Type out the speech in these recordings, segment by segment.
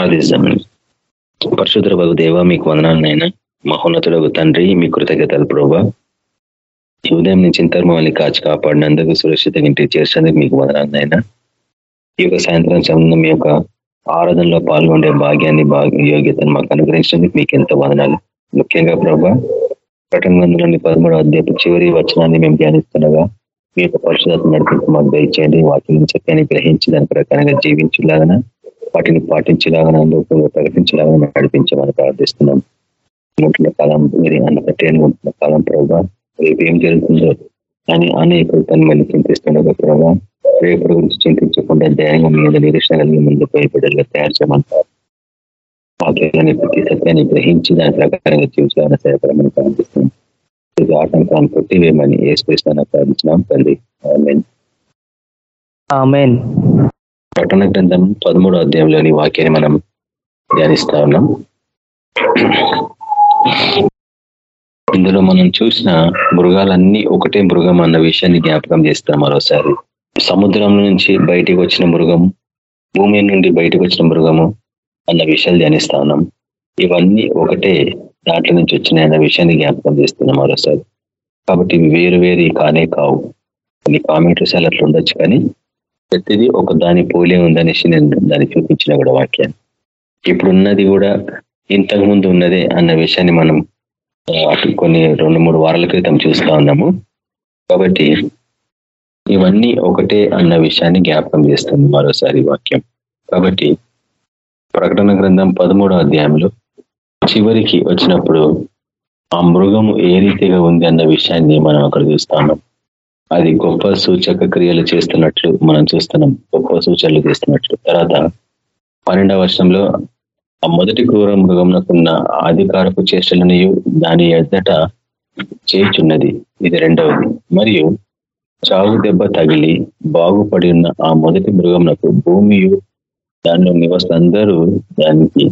ఆదిస్తామని పరిశుద్ర బాబు దేవ మీకు వందనాలనైనా. మహోన్నతుడు తండ్రి మీ కృతజ్ఞతలు ప్రభా. ఈ ఉదయం నుంచి ఇంతర్ మమ్మల్ని కాచి కాపాడినందుకు సురక్షితంగా ఇంటికి చేర్చేందుకు మీకు వదనాలనైనా. ఈ యొక్క సాయంత్రం సంబంధం మీ యొక్క ఆరాధనలో పాల్గొనే భాగ్యాన్ని యోగ్యతను మాకు అనుగ్రహించినందుకు మీకు ఎంత వదనాలు. ముఖ్యంగా ప్రభా ప్రకటన గ్రంథంలోని పదమూడు అధ్యాపు చివరి వచనాన్ని మేము ధ్యానిస్తుండగా మీ యొక్క పరిశుధాత్మ నడిపించి మాకు దయచేయండి. వాటిని చక్కని గ్రహించి దాని ప్రకారంగా జీవించలాగన. వాటిని పాటించేలాగా లోకంలో ప్రకటించేలాగా నడిపించమని ప్రార్థిస్తున్నాం. ఉంటున్న కాలం మీరు అంతటి ఉంటున్న కాలం ప్రభావ రేపు ఏం జరుగుతుందో అని అనేక తను మళ్ళీ చింతిస్తుండగా ప్రభావ రేపు గురించి చింతించకుండా ధైర్యంగా మీద నిరీక్షణ కలిగి ముందు భయపడేలా తయారు చేయమంటారు వాక్యాన్ని ప్రతి సత్యాన్ని గ్రహించి దాని ప్రకారంగా జీవించాలని సహాయపడమని ప్రార్థిస్తున్నాం. ఇది ఆటంకాన్ని కొట్టివేమని ఏ స్పేస్తాన ప్రార్థించినాం తల్లి ఆమెన్. పట్టణ గ్రంథం పదమూడో అధ్యాయంలోని వాక్యాన్ని మనం ధ్యానిస్తా ఉన్నాం. ఇందులో మనం చూసిన మృగాలన్నీ ఒకటే మృగం అన్న విషయాన్ని జ్ఞాపకం చేస్తాం మరోసారి. సముద్రం నుంచి బయటికి వచ్చిన మృగం భూమి నుండి బయటకు వచ్చిన మృగము అన్న విషయాలు ధ్యానిస్తా ఉన్నాం. ఇవన్నీ ఒకటే దాంట్లో నుంచి వచ్చినాయి అన్న విషయాన్ని జ్ఞాపకం చేస్తున్నాం మరోసారి. కాబట్టి ఇవి వేరు వేరు కానే కావు. కొన్ని కామెంటరీస్ అలా అట్లా ఉండొచ్చు కానీ ప్రతిదీ ఒక దాని పోలే ఉందనేసి నేను దాన్ని చూపించిన కూడా వాక్యాన్ని. ఇప్పుడున్నది కూడా ఇంతకు ముందు ఉన్నదే అన్న విషయాన్ని మనం కొన్ని రెండు మూడు వారాల క్రితం చూస్తా ఉన్నాము. కాబట్టి ఇవన్నీ ఒకటే అన్న విషయాన్ని జ్ఞాపకం చేస్తుంది మరోసారి వాక్యం. కాబట్టి ప్రకటన గ్రంథం పదమూడో అధ్యాయంలో చివరికి వచ్చినప్పుడు ఆ మృగము ఏ రీతిగా ఉంది అన్న విషయాన్ని మనం అక్కడ చూస్తాము అది గొప్ప సూచక క్రియలు చేస్తున్నట్లు మనం చూస్తున్నాం. గొప్ప సూచనలు చేస్తున్నట్లు. తర్వాత పన్నెండవ వర్షంలో ఆ మొదటి క్రూర మృగంకున్న అధికారపు చేష్టలనియు దాని ఎద్దట చేర్చున్నది. ఇది రెండవది. మరియు చావు దెబ్బ తగిలి బాగుపడి ఉన్న ఆ మొదటి మృగంకు భూమియు దానిలో నివాసులందరూ దానికి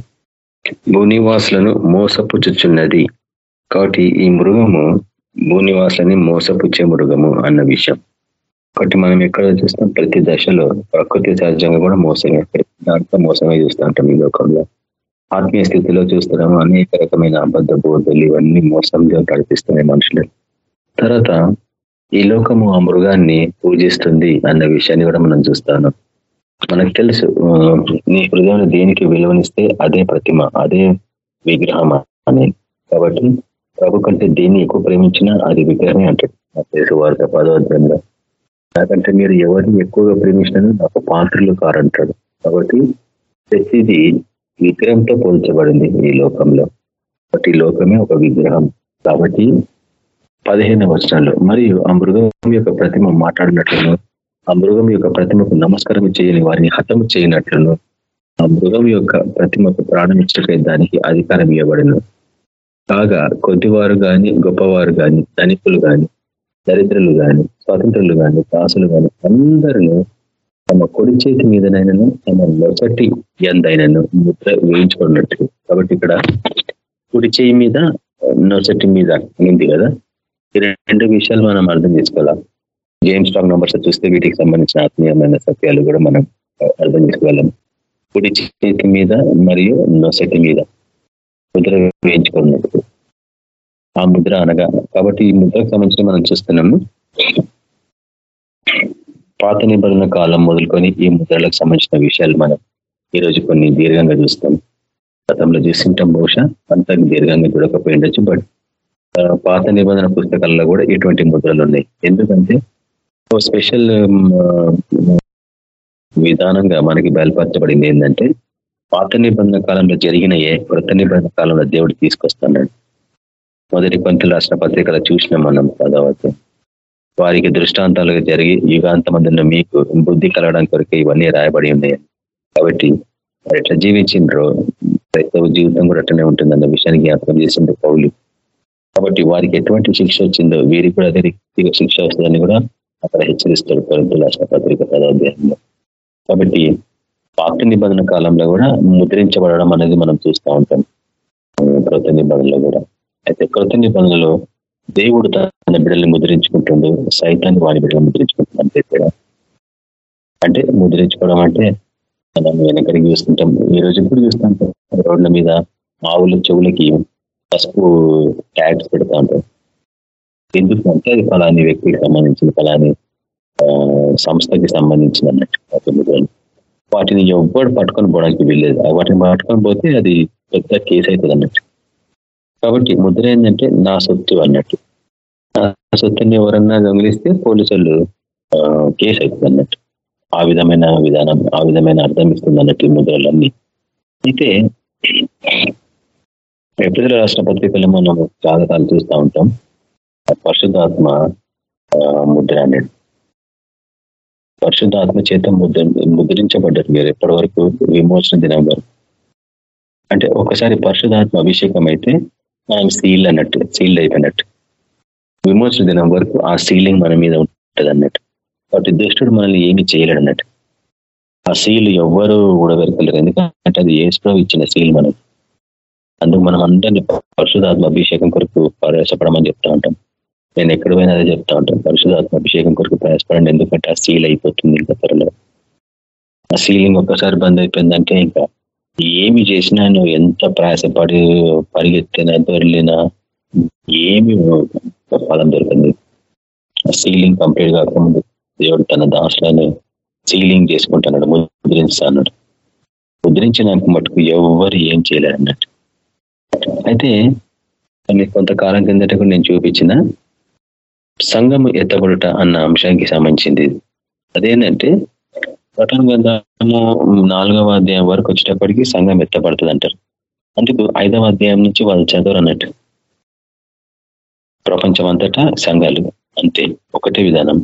భూనివాసులను మోసపుచ్చుచున్నది. కాబట్టి ఈ మృగము భూనివాసులని మోసపుచ్చే మృగము అన్న విషయం. కాబట్టి మనం ఎక్కడ చూస్తాం ప్రతి దశలో ప్రకృతి సహజంగా కూడా మోసమే. దాంట్లో మోసమే చూస్తూ ఉంటాం ఈ లోకంలో. ఆత్మీయ స్థితిలో చూస్తున్నాము అనేక రకమైన అబద్ధ బోధలు ఇవన్నీ మోసంగా కల్పిస్తున్నాయి మనుషులు. తర్వాత ఈ లోకము ఆ మృగాన్ని పూజిస్తుంది అన్న విషయాన్ని కూడా మనం చూస్తాను. మనకు తెలుసు నీ హృదయం దేనికి విలువనిస్తే అదే ప్రతిమ అదే విగ్రహం అని. కాబట్టి ప్రభు కంటే దేన్ని ఎక్కువ ప్రేమించినా అది విగ్రహమే అంటాడు. తెలుసు వార్త పదోధ్యంలో నాకంటే మీరు ఎవరిని ఎక్కువగా ప్రేమించినా నాకు పాత్రలు కారంటాడు. కాబట్టి ప్రతిదీ విగ్రహంతో పోల్చబడింది ఈ లోకంలో. కాబట్టి లోకమే ఒక విగ్రహం. కాబట్టి పదిహేను వచనాలు. మరియు ఆ మృగం యొక్క ప్రతిమ మాట్లాడినట్లును ఆ మృగం యొక్క ప్రతిమకు నమస్కారం చేయని వారిని హతము చేయనట్లును ఆ మృగం యొక్క ప్రతిమకు ప్రాణం ఇచ్చటకై దానికి అధికారం ఇవ్వబడిను కాగా కొద్దివారు కానీ గొప్పవారు కానీ ధనికులు కానీ దరిద్రులు కానీ స్వాతంత్రులు కానీ దాసులు కానీ అందరూ తమ కొడి చేతి మీదనైనాను తమ మొదటి ఎందైనను ముద్ర వేయించుకున్నట్టు. కాబట్టి ఇక్కడ కుడి చేయి మీద నొసటి మీద ఉంది కదా? ఈ రెండు విషయాలు మనం అర్థం చేసుకోవాలా? గేమ్ స్టాక్ నంబర్స్ చూస్తే వీటికి సంబంధించిన ఆత్మీయమైన సత్యాలు కూడా మనం అర్థం చేసుకోగలం. కుడి చేతి మీద మరియు నొసటి మీద. ముద్ర వేయించుకున్నట్టు ఆ ముద్ర అనగా కాబట్టి ఈ ముద్రకు సంబంధించి మనం చూస్తున్నాము. పాత నిబంధన కాలం మొదలుకొని ఈ ముద్రలకు సంబంధించిన విషయాలు మనం ఈరోజు కొన్ని దీర్ఘంగా చూస్తాం. గతంలో చూసింటాం బహుశా అంత దీర్ఘంగా చూడకపోయి ఉండొచ్చు బట్ పాత నిబంధన పుస్తకాల్లో కూడా ఇటువంటి ముద్రలు ఉన్నాయి. ఎందుకంటే స్పెషల్ విధానంగా మనకి బయలుపరచబడింది ఏంటంటే పాత నిబంధన కాలంలో జరిగినయే వృత్త నిబంధన కాలంలో దేవుడు తీసుకొస్తున్నాడు? మొదటి కొంత రాసిన పత్రికలు చూసినాం మనం పదవత వారికి దృష్టాంతాలుగా జరిగి యుగాంతమందున్న మీకు బుద్ధి కలగడం కొరకు ఇవన్నీ రాయబడి ఉన్నాయి. కాబట్టి వారు ఎట్లా జీవించిండ్రో క్రైస్తవ జీవితం కూడా అట్లనే ఉంటుందన్న విషయాన్ని జ్ఞాపకం చేసింది పౌలు. కాబట్టి వారికి ఎటువంటి శిక్ష వచ్చిందో వీరికి కూడా అదే రీతిగా శిక్ష వస్తుందని కూడా అక్కడ హెచ్చరిస్తాడు కొరంత రాసిన పత్రిక పదాధ్యాయంలో కాబట్టి పాత నిబంధన కాలంలో కూడా ముద్రించబడడం అనేది మనం చూస్తూ ఉంటాం. కృత నిబంధనలో కూడా. అయితే కృత నిబంధనలో దేవుడు తన బిడ్డల్ని ముద్రించుకుంటుండు సైతాన్ని వాడి బిడ్డలు ముద్రించుకుంటుంది అంతే అంటే ముద్రించుకోవడం అంటే మనం వెనకడికి చూస్తుంటాం. ఈ రోజు ఇప్పుడు చూస్తుంటాం రోడ్ల మీద ఆవుల చెవులకి పసుపు ట్యాగ్స్ పెడతా ఉంటాం. ఎందుకు అంటే అది ఫలాని వ్యక్తికి సంబంధించిన ఫలాని సంస్థకి సంబంధించిన అన్నట్టు. వాటిని ఎవ్వడు పట్టుకొని పోవడానికి వీల్లేదు. వాటిని పట్టుకొని పోతే అది పెద్ద కేసు అవుతుంది అన్నట్టు. కాబట్టి ముద్ర ఏంటంటే నా సొత్తు అన్నట్టు. నా సొత్తుని ఎవరన్నా దొంగిలిస్తే పోలీసులు కేసు అవుతుంది అన్నట్టు. ఆ విధమైన విధానం ఆ విధమైన అర్థం ఇస్తుంది అన్నట్టు ఈ ముద్రలన్నీ. అయితే ఎప్పుడు రాష్ట్ర పత్రికలు మనం జాతకాలు చూస్తూ ఉంటాం. పరిశుద్ధాత్మ ముద్ర అనేది. పరిశుద్ధాత్మ చేత ముద్ర ముద్రించబడ్డారు మీరు ఎప్పటి వరకు విమోచన దినం వరకు అంటే ఒకసారి పరిశుధాత్మ అభిషేకం అయితే మనం సీల్ అన్నట్టు సీల్డ్ అయిపోయినట్టు. విమోచన దినం వరకు ఆ సీలింగ్ మన మీద ఉంటుంది అన్నట్టు. కాబట్టి దుష్టుడు మనల్ని ఏమి చేయలేడు అన్నట్టు. ఆ సీల్ ఎవ్వరూ ఊడగలగలేరు ఎందుకంటే అది ఏస్ప్రో ఇచ్చిన సీల్ మనం అందుకు మనం అందరినీ పరిశుధాత్మ అభిషేకం కొరకు ప్రవేశపడమని చెప్తా ఉంటాం. నేను ఎక్కడ పోయినా అదే చెప్తా ఉంటాను. పరిశుధాత్మ అభిషేకం కొరకు ప్రయాసపడండి. ఎందుకంటే ఆ సీల్ అయిపోతుంది ఇంకా త్వరలో. ఆ సీలింగ్ ఒక్కసారి బంద్ అయిపోయిందంటే ఇంకా ఏమి చేసినా నువ్వు ఎంత ప్రయాసపడి పరిగెత్తినా దొరిలినా ఏమి ఫలం దొరకండి ఆ సీలింగ్ కంప్లీట్ కాకముందు దేవుడు తన దాసులను సీలింగ్ చేసుకుంటున్నాడు ముద్రించాడు ముద్రించడానికి మటుకు ఎవరు ఏం చేయలేరు అన్నట్టు అయితే కొంతకాలం కిందట కూడా నేను చూపించిన సంఘం ఎత్తబడుట అన్న అంశానికి సంబంధించింది. అదేంటంటే ప్రకటన గ్రంథము నాలుగవ అధ్యాయం వరకు వచ్చేటప్పటికి సంఘం ఎత్తబడుతుంది అంటారు అందుకు ఐదవ అధ్యాయం నుంచి వాళ్ళు చదవరు అన్నట్టు ప్రపంచం అంతటా సంఘాలు అంతే ఒకటే విధానం.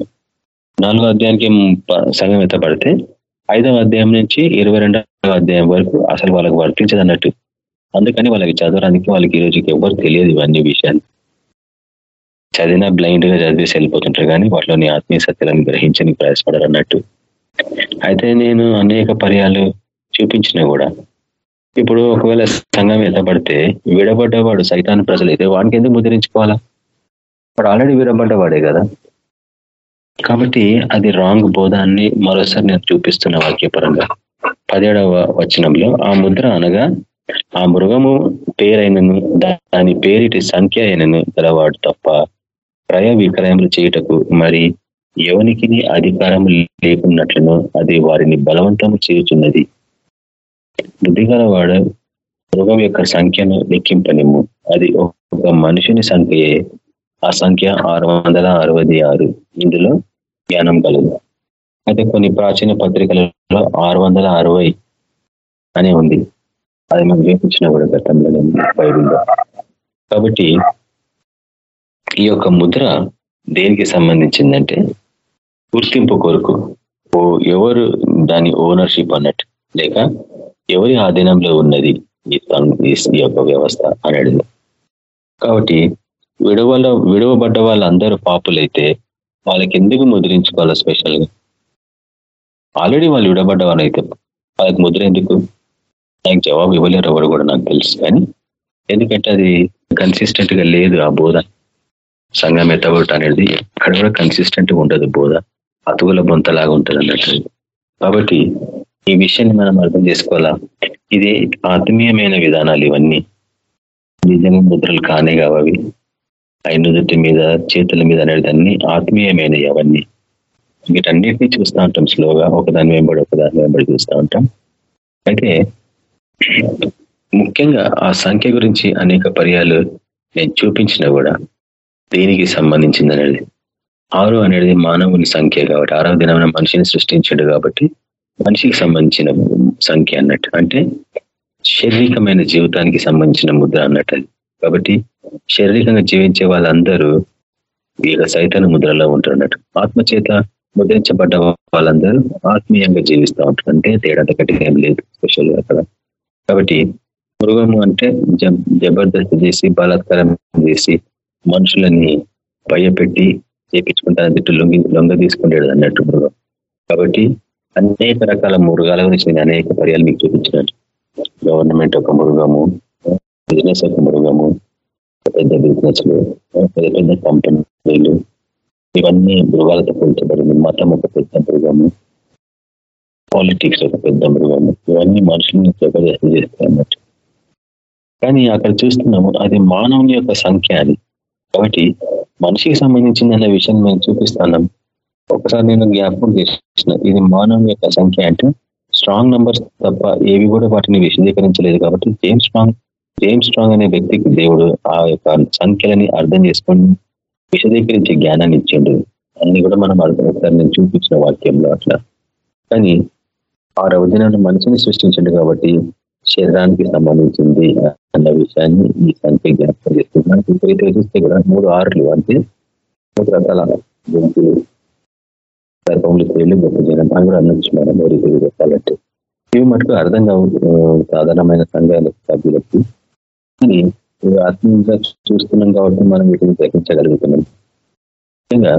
నాలుగో అధ్యాయానికి సంఘం ఎత్తబడితే ఐదవ అధ్యాయం నుంచి ఇరవై రెండవ అధ్యాయం వరకు అసలు వాళ్ళకి వర్తించదు అన్నట్టు అందుకని వాళ్ళకి చదవడానికి వాళ్ళకి ఈ రోజుకి ఎవరు తెలియదు ఇవన్నీ విషయాన్ని చదివినా బ్లైండ్గా చదివేసి వెళ్ళిపోతుంటారు కానీ వాటిలోని ఆత్మీయ సత్యాలను గ్రహించని ప్రయాసపడరు అన్నట్టు. అయితే నేను అనేక పర్యాలు చూపించిన కూడా ఇప్పుడు ఒకవేళ సంఘం ఎత్తపడితే విడబడ్డవాడు సైతాన్ ప్రజలు అయితే వాడికి ఎందుకు ముద్రించుకోవాలా? వాడు ఆల్రెడీ విడబడ్డవాడే కదా. కాబట్టి అది రాంగ్ బోధాన్ని మరోసారి నేను చూపిస్తున్న వాక్యపరంగా పదిహేడవ వచనంలో ఆ ముద్ర అనగా ఆ మృగము పేరైనను దాని పేరిటి సంఖ్య అయినను గలవాడు తప్ప క్రయ విక్రయములు చేయుటకు మరి ఎవనికి అధికారం లేకున్నట్లును అది వారిని బలవంతము చేయుచున్నది. బుద్ధిగలవాడు మృగం యొక్క సంఖ్యను లెక్కింపనిము అది ఒక మనుషుని సంఖ్యయే. ఆ సంఖ్య ఆరు వందల అరవై ఆరు. ఇందులో జ్ఞానం కలదు అయితే కొన్ని ప్రాచీన పత్రికలలో ఆరు వందల అరవై అనే ఉంది. అది మనం చూపించిన కూడా గతంలో బైబిల్లో. కాబట్టి ఈ యొక్క ముద్ర దేనికి సంబంధించిందంటే గుర్తింపు కొరకు. ఓ ఎవరు దాని ఓనర్షిప్ అన్నట్టు. లేక ఎవరి ఆధీనంలో ఉన్నది ఈ యొక్క వ్యవస్థ అనేది కాబట్టి విడవల విడవబడ్డ వాళ్ళందరూ పాపులైతే వాళ్ళకి ఎందుకు ముద్రించుకోవాలి స్పెషల్గా? ఆల్రెడీ వాళ్ళు విడబడ్డ వాళ్ళైతే వాళ్ళకి ముద్ర ఎందుకు? నాకు జవాబు ఇవ్వలేరు ఎవరు కూడా నాకు తెలుసు కానీ. ఎందుకంటే అది కన్సిస్టెంట్గా లేదు ఆ బోధ. సంఘం ఎత్తబడుట అనేది ఎక్కడ కూడా కన్సిస్టెంట్ ఉండదు బోధ. అతుగుల బొంతలాగా ఉంటుంది అన్నట్టు. కాబట్టి ఈ విషయాన్ని మనం అర్థం చేసుకోవాలా? ఇది ఆత్మీయమైన విధానాలు ఇవన్నీ. నిజంగా ముద్రలు కానే కావవి ఐనుదుటి మీద చేతుల మీద అనేది అన్ని ఆత్మీయమైనవి అవన్నీ. వీటన్నిటినీ చూస్తూ ఉంటాం స్లోగా. ఒకదాని వెంబడి ఒకదాని వెంబడి చూస్తూ ఉంటాం. అయితే ముఖ్యంగా ఆ సంఖ్య గురించి అనేక పర్యాలు నేను చూపించిన కూడా దేనికి సంబంధించింది అనేది ఆరు అనేది మానవుని సంఖ్య కాబట్టి ఆరవ దినమైన మనిషిని సృష్టించాడు కాబట్టి మనిషికి సంబంధించిన సంఖ్య అన్నట్టు. అంటే శారీరకమైన జీవితానికి సంబంధించిన ముద్ర అన్నట్టు కాబట్టి శారీరకంగా జీవించే వాళ్ళందరూ ఇక సైతాన ముద్రలో ఉంటారు అన్నట్టు. ఆత్మచేత ముద్రించబడ్డ వాళ్ళందరూ ఆత్మీయంగా జీవిస్తూ ఉంటారు. అంటే తేడా గట్టిగా ఏం లేదు స్పెషల్ అక్కడ. కాబట్టి మృగము అంటే జబర్దస్త్ చేసి బలాత్కారం చేసి మనుషులని భయపెట్టి చేపించుకుంటాను తిట్టు లొంగి లొంగ తీసుకుంటాడు అన్నట్టు మృగం. కాబట్టి అనేక రకాల మృగాల గురించి నేను అనేక పర్యాలు మీకు చూపించినట్టు. గవర్నమెంట్ ఒక మృగము బిజినెస్ ఒక మృగము పెద్ద బిజినెస్లు పెద్ద పెద్ద కంపెనీలు ఇవన్నీ మృగాలతో పోల్చబడింది. మతం ఒక పెద్ద మృగము పాలిటిక్స్ ఒక పెద్ద మృగము ఇవన్నీ మనుషుల్ని జబర్దస్తు చేస్తాయి అన్నట్టు. కానీ అక్కడ చూస్తున్నాము అది మానవుని యొక్క సంఖ్య అది. కాబట్టి మనిషికి సంబంధించిందన్న విషయం మేము చూపిస్తున్నాం. ఒకసారి నేను జ్ఞాపకం చేసిన ఇది మానవుని యొక్క సంఖ్య అంటే స్ట్రాంగ్ నంబర్స్ తప్ప ఏవి కూడా వాటిని విశదీకరించలేదు కాబట్టి జేమ్స్ స్ట్రాంగ్ జేమ్స్ స్ట్రాంగ్ అనే వ్యక్తికి దేవుడు ఆ యొక్క సంఖ్యలని అర్థం చేసుకొని విశదీకరించే జ్ఞానాన్ని ఇచ్చిండు. అన్ని కూడా మనం అర్థం ఒకసారి నేను చూపించిన వాక్యంలో అట్లా. కానీ ఆరవ దినాన్ని మనిషిని సృష్టించండి కాబట్టి శరీరానికి సంబంధించింది అన్న విషయాన్ని ఈ సంఖ్య జ్ఞాపకం చేస్తుంది. మనకి విపరీతంగా చూస్తే కూడా మూడు ఆరులు అంటే మూడు రకాల గుంపులు గర్భములు తేళ్ళు గొప్ప జనం అని కూడా అనొచ్చు మనం. మూడు రీతి చెప్పాలంటే ఇవి మటుకు అర్థం కావు సాధారణమైన సంఘాల సభ్యులకి కానీ ఆత్మీయంగా చూస్తున్నాం కాబట్టి మనం వీటిని గ్రహించగలుగుతున్నాం. ముఖ్యంగా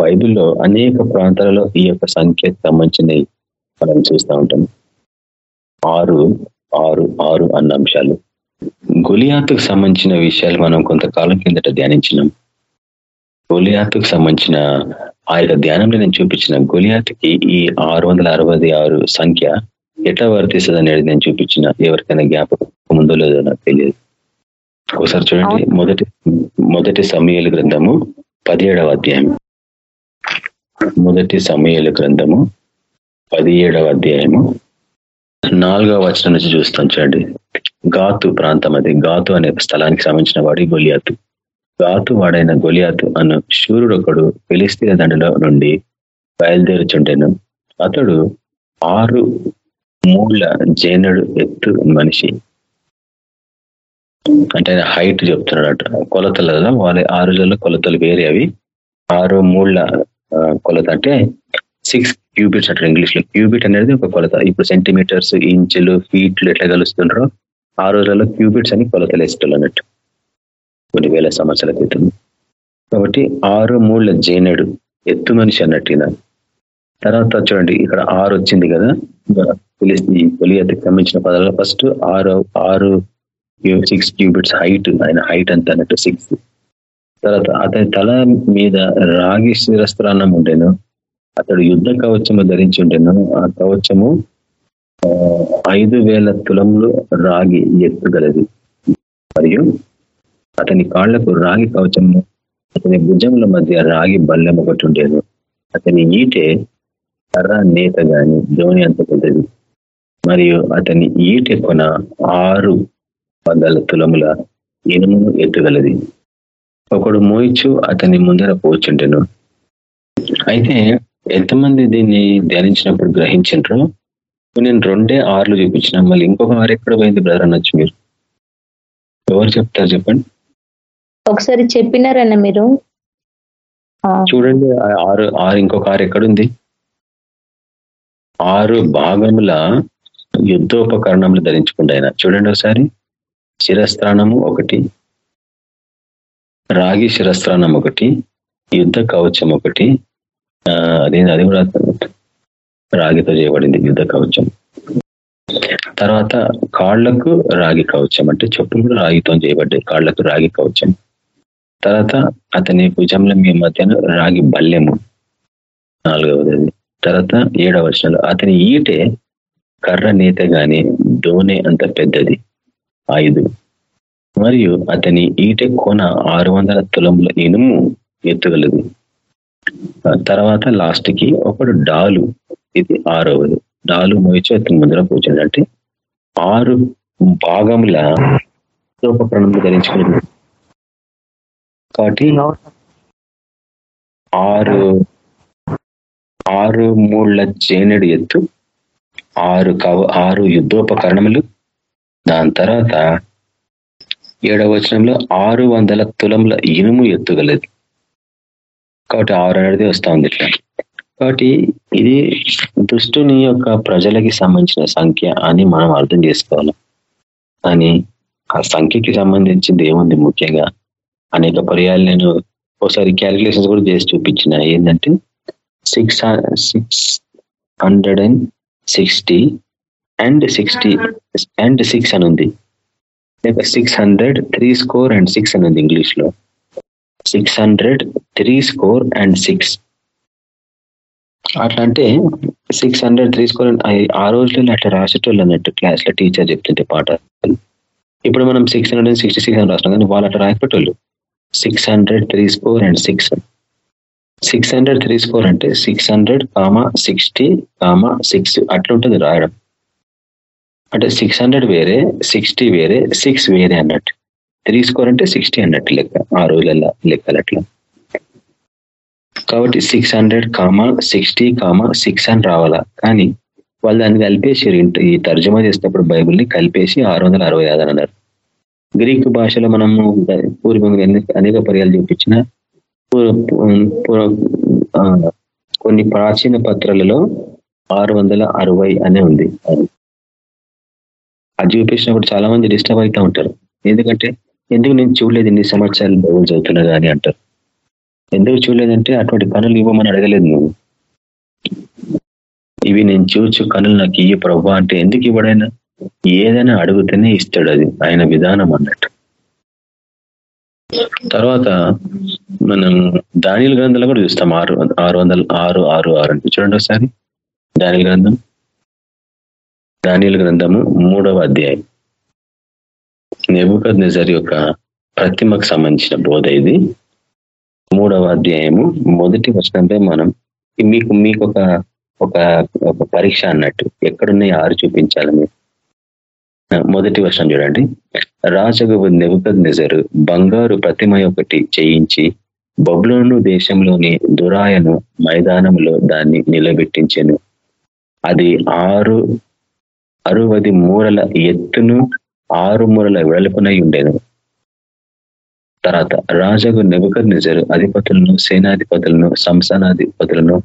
బైబిల్లో అనేక ప్రాంతాలలో ఈ యొక్క సంఖ్యకు సంబంధించినవి మనం చూస్తూ ఉంటాం. ఆరు ఆరు ఆరు అన్న అంశాలు. గొలియాతుకు సంబంధించిన విషయాలు మనం కొంతకాలం కిందట ధ్యానించినాం. గొలియాతుకు సంబంధించిన ఆ యొక్క ధ్యానంలో నేను చూపించిన గొలియాతుకి ఈ ఆరు వందల అరవై ఆరు సంఖ్య ఎట్లా వర్తిస్తుంది అనేది నేను చూపించిన. ఎవరికైనా జ్ఞాపకం ముందో లేదో నాకు తెలియదు. ఒకసారి చూడండి. మొదటి మొదటి సమయాల గ్రంథము పదిహేడవ అధ్యాయం. మొదటి సమయాల గ్రంథము పదిహేడవ అధ్యాయము నాలుగవ వచనం నుంచి చూస్తాం చూడండి. గాతు ప్రాంతం అది. గాతు అనే స్థలానికి సంబంధించిన వాడి గొలియాతు. గాతు వాడైన గొలియాతు అన్న శూరుడు ఒకడు ఫిలిస్తీన దండలో నుండి బయలుదేరుచుండెను. అతడు ఆరు మూళ్ళ జైనడు ఎత్తు మనిషి. అంటే ఆయన హైట్ చెప్తున్నాడు కొలతలలో వాళ్ళ ఆరులలో కొలతలు వేరే అవి. ఆరు మూళ్ళ కొలత అంటే సిక్స్ క్యూబిట్స్ అంటారు ఇంగ్లీష్లో క్యూబిట్ అనేది ఒక కొలత. ఇప్పుడు సెంటీమీటర్స్ ఇంచులు ఫీట్లు ఎట్లా కలుస్తుండ్రో ఆ రోజులలో క్యూబిట్స్ అని కొలతలు వేసేటోళ్ళు అన్నట్టు. కొన్ని వేల సంవత్సరాల క్రితం. కాబట్టి ఆరు మూళ్ళ జైనడు ఎత్తు మనిషి అన్నట్టు తర్వాత చూడండి ఇక్కడ ఆరు వచ్చింది కదా. తెలిసి పొలియతకి సంబంధించిన పదాలు ఫస్ట్ ఆరు ఆరు సిక్స్ క్యూబిట్స్ హైట్ ఆయన హైట్ అంత అన్నట్టు సిక్స్ తర్వాత అతని తల మీద రాగి శిరస్త్రాన్నం ఉండేను అతడు యుద్ధ కవచము ధరించి ఉండేను ఆ కవచము ఐదు వేల తులములు రాగి ఎత్తుగలది. మరియు అతని కాళ్ళకు రాగి కవచము అతని భుజముల మధ్య రాగి బల్లెం ఒకటి ఉండేది అతని ఈటే కర్ర నేత గాని ధోని అంత పెద్దది. మరియు అతని ఈటె కొన ఆరు వందల తులముల ఇనుమును ఎత్తుగలది. ఒకడు మోయిచు అతని ముందర పోచుంటెను అయితే ఎంతమంది దీన్ని ధ్యానించినప్పుడు గ్రహించారో నేను రెండే ఆర్లు చూపించిన. మళ్ళీ ఇంకొక ఆరు ఎక్కడ పోయింది బ్రదర్ అనొచ్చు మీరు? ఎవరు చెప్తారు చెప్పండి. ఒకసారి చెప్పినారన్న మీరు? చూడండి ఆరు ఆరు ఇంకొక ఆరు ఎక్కడుంది? ఆరు భాగముల యుద్ధోపకరణములు ధరించుకుంటే ఆయన. చూడండి ఒకసారి. శిరస్త్రాణము ఒకటి. రాగి శిరస్త్రాణం ఒకటి. యుద్ధ కవచం ఒకటి. అది అది కూడా రాగితో చేయబడింది యుద్ధ కవచం. తర్వాత కాళ్ళకు రాగి కవచం అంటే చెప్పులు కూడా రాగితో చేయబడ్డాయి కాళ్ళకు రాగి కవచం. తర్వాత అతని భుజంల మీ మధ్యన రాగి బల్యము నాలుగవది తర్వాత ఏడవ వర్షాలు అతని ఈటే కర్ర నేత గాని దోనె అంత పెద్దది ఐదు. మరియు అతని ఈటె కొన ఆరు వందల తులముల ఇనుము ఎత్తుగలదు. తర్వాత లాస్ట్కి ఒకడు డాలు. ఇది ఆరవది. డాలు మోయిచి అతని ముందర కూర్చుంది అంటే ఆరు భాగముల రూపకరణము ధరించుకుని కాబట్టి ఆరు ఆరు మూళ్ళ చేనెడు ఎత్తు ఆరు కవ ఆరు యుద్ధోపకరణములు. దాని తర్వాత ఏడవ వచనంలో ఆరు వందల తులముల ఇనుము ఎత్తుగలది కాబట్టి ఆరు అనేది వస్తూ ఉంది ఇట్లా. కాబట్టి ఇది దుష్టుని యొక్క ప్రజలకి సంబంధించిన సంఖ్య అని మనం అర్థం చేసుకోవాలి. కానీ ఆ సంఖ్యకి సంబంధించింది ఏముంది ముఖ్యంగా? అనేక పర్యాలు నేను ఒకసారి క్యాలిక్యులేషన్స్ కూడా చేసి చూపించిన. ఏంటంటే six six hundred and sixty and sixty and six అని ఉంది. లేక six hundred three score and six అని ఉంది ఇంగ్లీష్లో. Six hundred three score and six అట్లా అంటే సిక్స్ హండ్రెడ్ త్రీ స్కోర్ ఆ రోజుల్లో అట్లా రాసేటోళ్ళు అన్నట్టు క్లాస్లో టీచర్ చెప్తుంటే పాట ఇప్పుడు మనం సిక్స్ హండ్రెడ్ సిక్స్టీ సిక్స్ అని రాస్తున్నాం కానీ వాళ్ళు అట్లా రాయపెట్టోళ్ళు six hundred three score and six six hundred three score అంటే six hundred comma sixty comma six అట్లా ఉంటుంది రాయడం. అంటే సిక్స్ హండ్రెడ్ వేరే సిక్స్టీ వేరే సిక్స్ వేరే అన్నట్టు. త్రీ స్కోర్ అంటే సిక్స్టీ అన్నట్టు లెక్క ఆ రోజులలో లెక్కలు అట్లా. కాబట్టి six hundred comma sixty comma six అని రావాలా? కానీ వాళ్ళు దాన్ని కలిపేసి ఈ తర్జమా చేసినప్పుడు బైబుల్ని కలిపేసి ఆరు వందల అరవై ఐదు అన్నారు. గ్రీక్ భాషలో మనము పూర్వంగా అనేక పర్యాలు చూపించిన కొన్ని ప్రాచీన పత్రాలలో ఆరు వందల అరవై అనే ఉంది. అది చూపించినప్పుడు చాలా మంది డిస్టర్బ్ అవుతూ ఉంటారు. ఎందుకంటే ఎందుకు నేను చూడలేదు ఇన్ని సంవత్సరాలు బైబుల్ చదువుతున్నా కానీ అంటారు. ఎందుకు చూడలేదంటే అటువంటి పనులు ఇవ్వమని అడగలేదు నువ్వు. ఇవి నేను చూచు కనులు నాకు ఇయ్య ప్రభు అంటే ఎందుకు ఇవ్వడైనా? ఏదైనా అడుగుతేనే ఇస్తాడు అది ఆయన విధానం అన్నట్టు. తర్వాత మనం దానిల గ్రంథంలో కూడా చూస్తాం ఆరు ఆరు వందల ఆరు ఆరు ఆరు అంటే చూడండి ఒకసారి. దానిల గ్రంథం. దానిల గ్రంథము మూడవ అధ్యాయం. నెబుకద్ నెజర్ యొక్క ప్రతిమకు సంబంధించిన బోధ ఇది. మూడవ అధ్యాయము మొదటి వచనంపై మనం మీకు మీకు ఒక ఒక ఒక పరీక్ష అన్నట్టు ఎక్కడున్నాయి ఆరు చూపించాలి మీరు మొదటి వర్షం చూడండి. రాజగు నెబుకద్ నిజరు బంగారు ప్రతిమ ఒకటి చేయించి బొబ్లోను దేశంలోని దురాయను మైదానంలో దాన్ని నిలబెట్టించెను. అది ఆరు అరవది మూరల ఎత్తును ఆరు మూలల వెడల్పునై ఉండేది. తర్వాత రాజగు నెబుకద్ నిజరు అధిపతులను సేనాధిపతులను సంస్థానాధిపతులను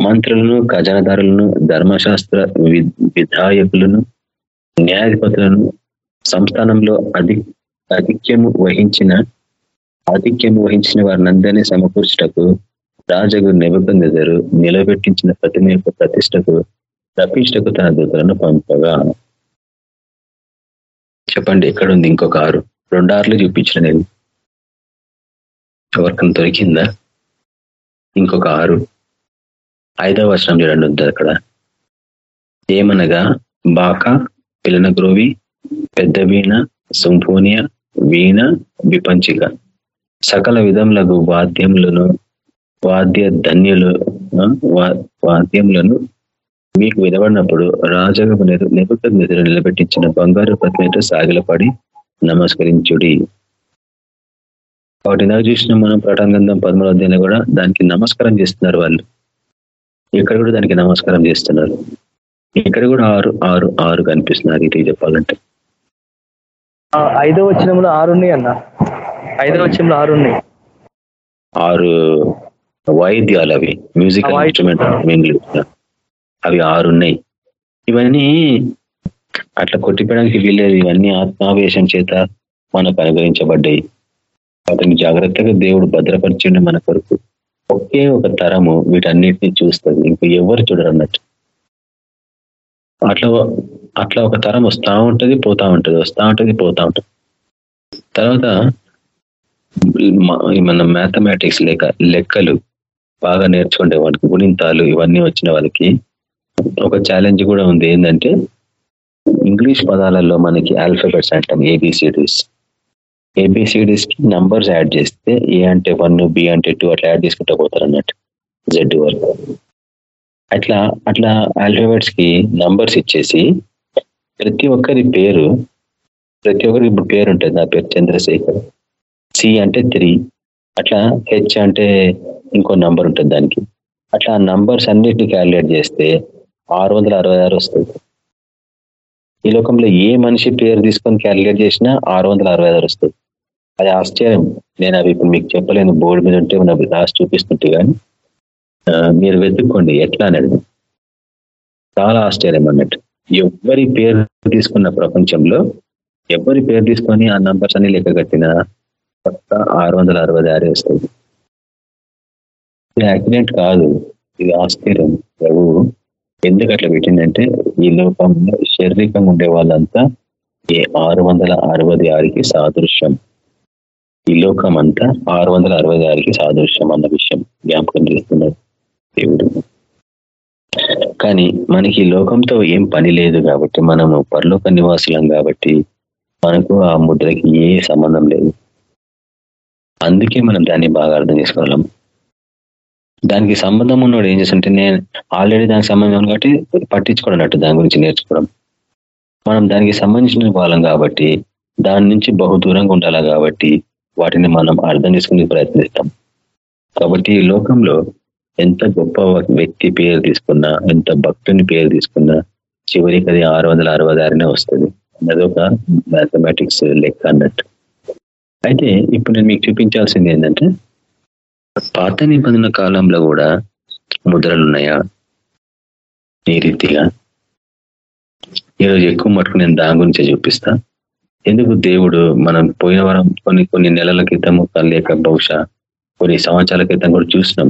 మంత్రులను ఖజానదారులను ధర్మశాస్త్ర విధాయకులను న్యాయాధిపతులను సంస్థానంలో అధి అధిక్యము వహించిన ఆధిక్యము వహించిన వారినందరినీ సమకూర్చుటకు రాజగు నిబద్ధరు నిలబెట్టించిన ప్రతిమ యొక్క ప్రతిష్టకు తప్పించటకు తన దూతలను పంపగా. చెప్పండి ఎక్కడ ఉంది ఇంకొక ఆరు? రెండు ఆరులు చూపించిన నేను. ఎవరికైనా దొరికిందా? ఇంకొక ఆరు. ఐదవ వర్షం చూడండి ఉంది అక్కడ. ఏమనగా బాక పిలనగ్రోవి పెద్ద వీణ సుంఫోనియా వీణ విపంచిక. సకల విధములకు వాద్యములను వాద్య ధన్యులు వాద్యములను మీకు వినబడినప్పుడు రాజగపు నిపుత నిధులు నిలబెట్టించిన బంగారు ప్రతిమతో సాగిలపడి నమస్కరించుడి. కాబట్టి నాకు చూసిన మనం ప్రటాంగంధం పదమూడు అధ్యాయంలో కూడా దానికి నమస్కారం చేస్తున్నారు వాళ్ళు. ఇక్కడ కూడా దానికి నమస్కారం చేస్తున్నారు. ఇక్కడ కూడా ఆరు ఆరు ఆరు కనిపిస్తున్నారు ఇది చెప్పాలంటే. ఐదో వచ్చినంలో ఆరు ఉన్నాయి అన్న. ఐదో వచ్చినంలో ఆరు ఉన్నాయి. ఆరు వాయిద్యాలు అవి. మ్యూజికల్ ఇన్స్ట్రుమెంట్ ఇంగ్లీష్ అవి ఆరు ఉన్నాయి ఇవన్నీ అట్లా కొట్టిపోయడానికి వీలేదు ఇవన్నీ ఆత్మావేశం చేత మనకు అనుగ్రహించబడ్డాయి. వాటిని జాగ్రత్తగా దేవుడు భద్రపరిచిండి మన కొరకు. ఒకే ఒక తరము వీటన్నిటిని చూస్తుంది. ఇంకా ఎవరు చూడరు అన్నట్టు. అట్లా అట్లా ఒక తరం వస్తూ ఉంటుంది పోతా ఉంటుంది. వస్తూ ఉంటుంది పోతా ఉంటుంది. తర్వాత మన మ్యాథమెటిక్స్ లేక లెక్కలు బాగా నేర్చుకుంటే వాళ్ళకి గుణింతాలు ఇవన్నీ వచ్చిన వాళ్ళకి ఒక ఛాలెంజ్ కూడా ఉంది. ఏంటంటే ఇంగ్లీష్ పదాలలో మనకి ఆల్ఫాబెట్స్ అంటాం ఏబిసిడీస్ ఏబిసిడీస్కి నంబర్స్ యాడ్ చేస్తే ఏ అంటే వన్ బి అంటే టూ అట్లా యాడ్ చేసుకుంటూ పోతారు అన్నట్టు జెడ్ వరకు. అట్లా అట్లా ఆల్ఫాబెట్స్కి నంబర్స్ ఇచ్చేసి ప్రతి ఒక్కరి పేరు ప్రతి ఒక్కరికి ఇప్పుడు పేరు ఉంటుంది నా పేరు చంద్రశేఖర్. సి అంటే త్రీ అట్లా హెచ్ అంటే ఇంకో నంబర్ ఉంటుంది దానికి. అట్లా ఆ నంబర్స్ అన్నిటిని క్యాలిక్యులేట్ చేస్తే ఆరు వందల అరవై ఆరు వస్తుంది. ఈ లోకంలో ఏ మనిషి పేరు తీసుకొని క్యాలిక్యులేట్ చేసినా ఆరు వందల అరవై ఆరు వస్తుంది. అది ఆశ్చర్యం. నేను అవి ఇప్పుడు మీకు చెప్పలేను. బోర్డు మీద ఉంటే నాకు రాసి చూపిస్తుంటే కానీ మీరు వెతుక్కోండి. ఎట్లా అనేది. చాలా ఆశ్చర్యం అన్నట్టు. ఎవరి పేరు తీసుకున్న ప్రపంచంలో ఎవరి పేరు తీసుకొని ఆ నంబర్స్ అన్ని లెక్క కట్టిన కొత్త ఆరు వందల అరవై ఆరు వస్తుంది. ఇది యాక్సిడెంట్ కాదు. ఇది ఆశ్చర్యం. ప్రభు ఎందుకు అట్లా పెట్టిందంటే ఈ లోకంలో శారీరకంగా ఉండే వాళ్ళంతా ఏ ఆరు వందల అరవై ఆరుకి సాదృశ్యం. ఈ లోకం అంతా ఆరు వందల అరవై ఆరుకి సాదృశ్యం అన్న విషయం జ్ఞాపకం చేస్తున్నారు దేవుడు. కానీ మనకి ఈ లోకంతో ఏం పని లేదు కాబట్టి మనము పరలోక నివాసులం కాబట్టి మనకు ఆ ముద్రకి ఏ సంబంధం లేదు. అందుకే మనం దాన్ని బాగా అర్థం చేసుకోగలం దానికి సంబంధం ఉన్నవాడు ఏం చేస్తుంటే నేను ఆల్రెడీ దానికి సంబంధం కాబట్టి పట్టించుకోవడం దాని గురించి నేర్చుకోవడం. మనం దానికి సంబంధించిన వాళ్ళం కాబట్టి దాని నుంచి బహు దూరంగా ఉండాలి కాబట్టి వాటిని మనం అర్థం చేసుకునే ప్రయత్నిస్తాం కాబట్టి ఈ లోకంలో ఎంత గొప్ప వ్యక్తి పేరు తీసుకున్నా ఎంత భక్తుని పేరు తీసుకున్నా చివరికి అది ఆరు వందల అరవై ఆరునే వస్తుంది. అదొక మ్యాథమెటిక్స్ లెక్క అన్నట్టు. అయితే ఇప్పుడు నేను మీకు చూపించాల్సింది ఏంటంటే పాత నిబంధన కాలంలో కూడా ముద్రలు ఉన్నాయా ఈ రీతిగా ఈరోజు ఎక్కువ మటుకు నేను దాని గురించే చూపిస్తా. ఎందుకు దేవుడు మనం పోయిన వారం కొన్ని కొన్ని నెలల క్రితము లేక బహుశా కొన్ని సంవత్సరాల క్రితం కూడా చూసినాం.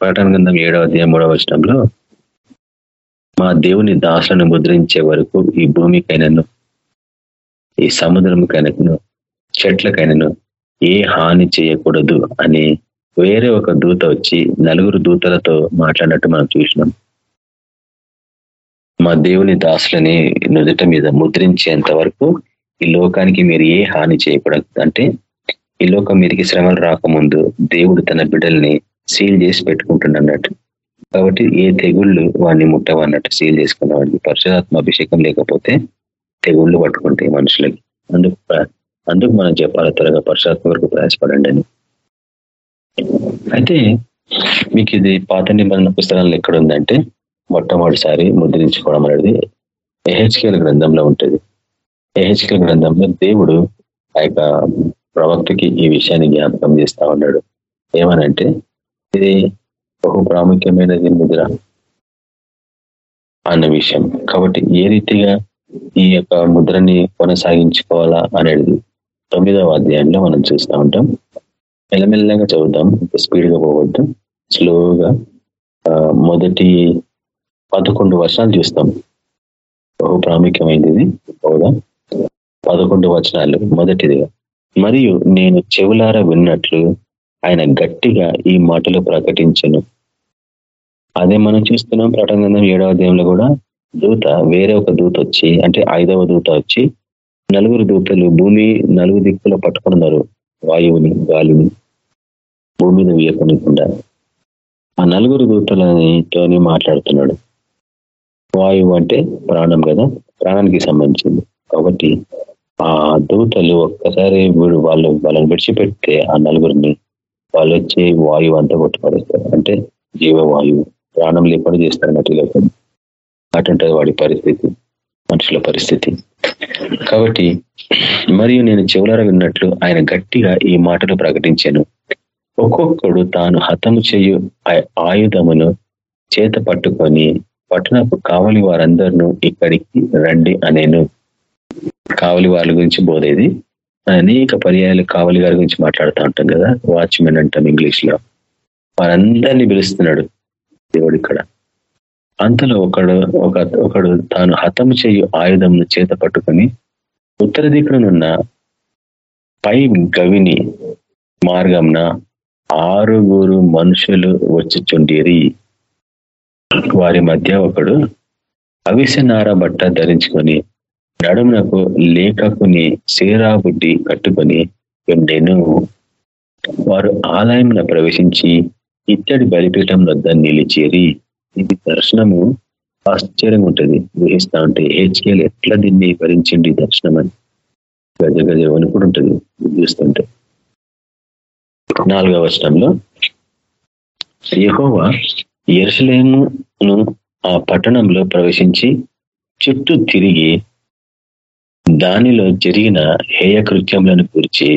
ప్రకటన గ్రంథం ఏడవ అధ్యాయం మూడవ వచనంలో మా దేవుని దాసులను ముద్రించే వరకు ఈ భూమికైనను ఈ సముద్రముకైనను చెట్లకైనను ఏ హాని చేయకూడదు అని వేరే ఒక దూత వచ్చి నలుగురు దూతలతో మాట్లాడినట్టు మనం చూసినాం. మా దేవుని దాసులని నుదుట మీద ముద్రించేంత వరకు ఈ లోకానికి మీరు ఏ హాని చేయకూడదు అంటే ఈ లోకం మీదకి శ్రమలు రాకముందు దేవుడు తన బిడ్డల్ని సీల్ చేసి పెట్టుకుంటున్నట్టు. కాబట్టి ఏ తెగుళ్ళు వాడిని ముట్టవన్నట్టు సీల్ చేసుకున్న వాడికి పరిశుధాత్మ అభిషేకం లేకపోతే తెగుళ్ళు పట్టుకుంటాయి మనుషులకి. అందుకు అందుకు మనం చెప్పాలి త్వరగా పరిశుధాత్మ వరకు ప్రయాసపడండి అని. అయితే మీకు ఇది పాత నిబంధన పుస్తకాలు ఎక్కడ ఉందంటే మొట్టమొదటిసారి ముద్రించుకోవడం అనేది ఎహెచ్కేల్ గ్రంథంలో ఉంటుంది. ఎహెచ్కేల్ గ్రంథంలో దేవుడు ఆ యొక్క ప్రవక్తకి ఈ విషయాన్ని జ్ఞాపకం చేస్తా ఉన్నాడు. ఏమనంటే ఇది బహు ప్రాముఖ్యమైనది ముద్ర అన్న విషయం. కాబట్టి ఏ రీతిగా ఈ యొక్క ముద్రని కొనసాగించుకోవాలా అనేది తొమ్మిదవ అధ్యాయంలో మనం చూస్తూ ఉంటాం. మెల్లమెల్లగా చదువుదాం స్పీడ్గా పోవద్దు స్లోగా మొదటి పదకొండు వర్షాలు చూస్తాం. బహు ప్రాముఖ్యమైనది ఇది. అవుదా పదకొండు వచనాలు మొదటిదిగా. మరియు నేను చెవులారా విన్నట్లు ఆయన గట్టిగా ఈ మాటలు ప్రకటించను. అదే మనం చూస్తున్నాం ప్రటంగంధం ఏడవ అధ్యాయంలో కూడా. దూత వేరే ఒక దూత వచ్చి అంటే ఐదవ దూత వచ్చి నలుగురు దూతలు భూమి నలుగు దిక్కులో పట్టుకున్నారు వాయువుని గాలిని భూమి మీద వీయకుండా ఆ నలుగురు దూతలతోని మాట్లాడుతున్నాడు. వాయువు అంటే ప్రాణం కదా? ప్రాణానికి సంబంధించింది. కాబట్టి ఆ దూతలు ఒక్కసారి వీడు వాళ్ళు వాళ్ళని విడిచిపెడితే ఆ నలుగురిని వాళ్ళు వచ్చి వాయువు అంతా కొట్టుపడేస్తారు. అంటే జీవవాయువు ప్రాణం లేకుండా చేస్తారు మట్టి లేకుండా అటుంటది వాడి పరిస్థితి మనుషుల పరిస్థితి. కాబట్టి మరియు నేను చెవులార విన్నట్లు ఆయన గట్టిగా ఈ మాటలు ప్రకటించాను. ఒక్కొక్కడు తాను హతము చేయు ఆయుధమును చేత పట్టుకొని పట్టణపు కావలి వారందరినూ ఇక్కడికి రండి అనేను. కావలి వారి గురించి బోధేది అనేక పర్యాయాలు కావలి గారి గురించి మాట్లాడుతూ ఉంటాం కదా వాచ్మెన్ అంటాం ఇంగ్లీష్లో వారందరినీ పిలుస్తున్నాడు దేవుడు ఇక్కడ. అంతలో ఒకడు ఒక ఒకడు తాను హతము చేయు ఆయుధంను చేత పట్టుకొని ఉత్తర దిక్కునున్న పై గవిని మార్గంన ఆరుగురు మనుషులు వచ్చిచుండేరి. వారి మధ్య ఒకడు అవిసెనార బట్ట ధరించుకొని నడుమునకు లేఖకుని సీరాబుడ్డి కట్టుకొని ఉండెను. వారు ఆలయమున ప్రవేశించి ఇత్తడి బలిపీఠం వద్ద నిలిచేరి. ఇది దర్శనము. ఆశ్చర్యంగా ఉంటుంది. ఊహిస్తా ఉంటే హెచ్కేలు ఎట్లా దీన్ని భరించండి దర్శనం అని గజ గజ వణుకుడు ఉంటుంది. చూస్తుంటే నాలుగవ వర్షంలో యహోవా ఎరుసలేమును ఆ పట్టణంలో ప్రవేశించి చుట్టూ తిరిగి దానిలో జరిగిన హేయ కృత్యములను గురించి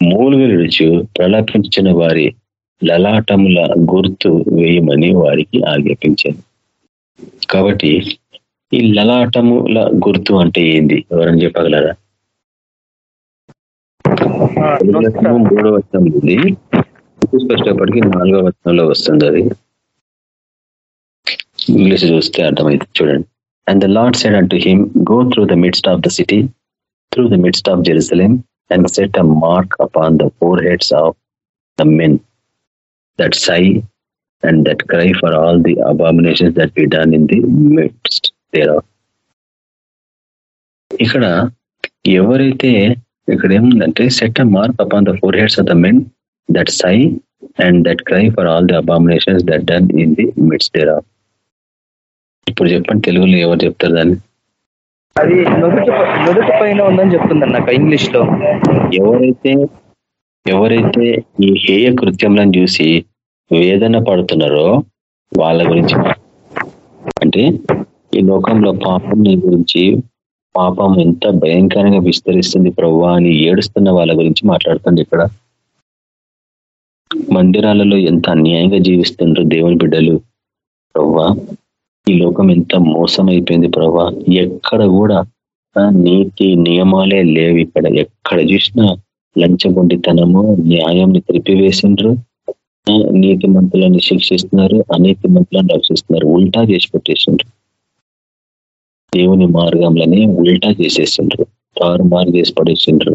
మూలుగు విడుచు ప్రలాపించిన వారి లలాటముల గుర్తు వేయమని వారికి ఆజ్ఞాపించారు కాబట్టి ఈ లలాటముల గుర్తు అంటే ఏంది? ఎవరని చెప్పగలరా? మూడో వచనం ఉంది. కష్టపడికి నాలుగో వచనంలో వస్తుంది అది. ఇంగ్లీష్ చూస్తే అర్థమైంది. చూడండి. And the lord said and to him go through the midst of the city through the midst of Jerusalem and set a mark upon the foreheads of the men that sigh and that cry for all the abominations that be done in the midst there ఇక్కడ ఎవరైతే ఇక్కడ ఏముందంటే set mark upon the foreheads of the men that sigh and that cry for all the abominations that done in the midst there ఇప్పుడు చెప్పండి తెలుగులో ఎవరు చెప్తారు దాన్ని? అది నుదుటి నుదుటి పైన ఉందని చెప్తుంది నాకు ఇంగ్లీష్లో ఎవరైతే ఎవరైతే ఈ హేయ కృత్యములను చూసి వేదన పడుతున్నారో వాళ్ళ గురించి అంటే ఈ లోకంలో పాపం గురించి పాపం ఎంత భయంకరంగా విస్తరిస్తుంది ప్రవ్వా అని ఏడుస్తున్న వాళ్ళ గురించి మాట్లాడుతుంది ఇక్కడ. మందిరాలలో ఎంత అన్యాయంగా జీవిస్తుండ్రు దేవుని బిడ్డలు ప్రవ్వా. ఈ లోకం ఎంత మోసం అయిపోయింది ప్రవ్వా. ఎక్కడ కూడా నీతి నియమాలే లేవు ఇక్కడ. ఎక్కడ చూసినా లంచగొండితనము న్యాయంని త్రిపివేసిండ్రు ఆ, నీతి మంతులను శిక్షిస్తున్నారు అనీతి మంతులను రక్షిస్తున్నారు ఉల్టా చేసి పెట్టేసిండ్రు. దేవుని మార్గంలోనే ఉల్టా చేసేసిండ్రు తారుమారు చేసి పడేసిండ్రు.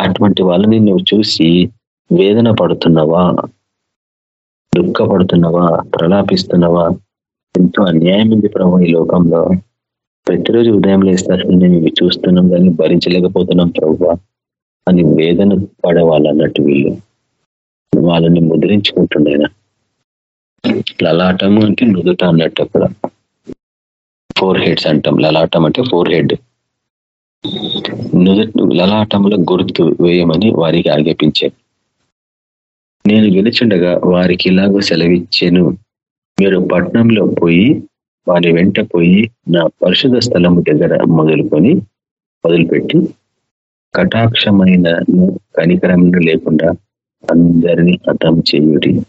అటువంటి వాళ్ళని నువ్వు చూసి వేదన పడుతున్నావా? దుఃఖపడుతున్నావా? ప్రలాపిస్తున్నావా? ఎంతో అన్యాయం ఉంది ప్రభు ఈ లోకంలో. ప్రతిరోజు ఉదయం లేస్తారు మేము చూస్తున్నాం కానీ భరించలేకపోతున్నాం ప్రభు. అని వేదన పడేవాళ్ళు అన్నట్టు వీళ్ళు. వాళ్ళని ముద్రించుకుంటుండేనా లలాటము అంటే నుదుట అన్నట్టు అక్కడ. ఫోర్ హెడ్స్ అంటాం. లలాటం అంటే ఫోర్ హెడ్ నుదుట లలాటంలో గుర్తు వేయమని వారికి ఆజ్ఞాపించారు నేను గెలిచుండగా వారికి ఇలాగో సెలవిచ్చాను. మీరు పట్నంలో పోయి వారి వెంట పోయి నా పరిశుధ స్థలము దగ్గర మొదలుకొని మొదలుపెట్టి కటాక్షమైన కనికరం లేకుండా అందరినీ హతం చేయుడి.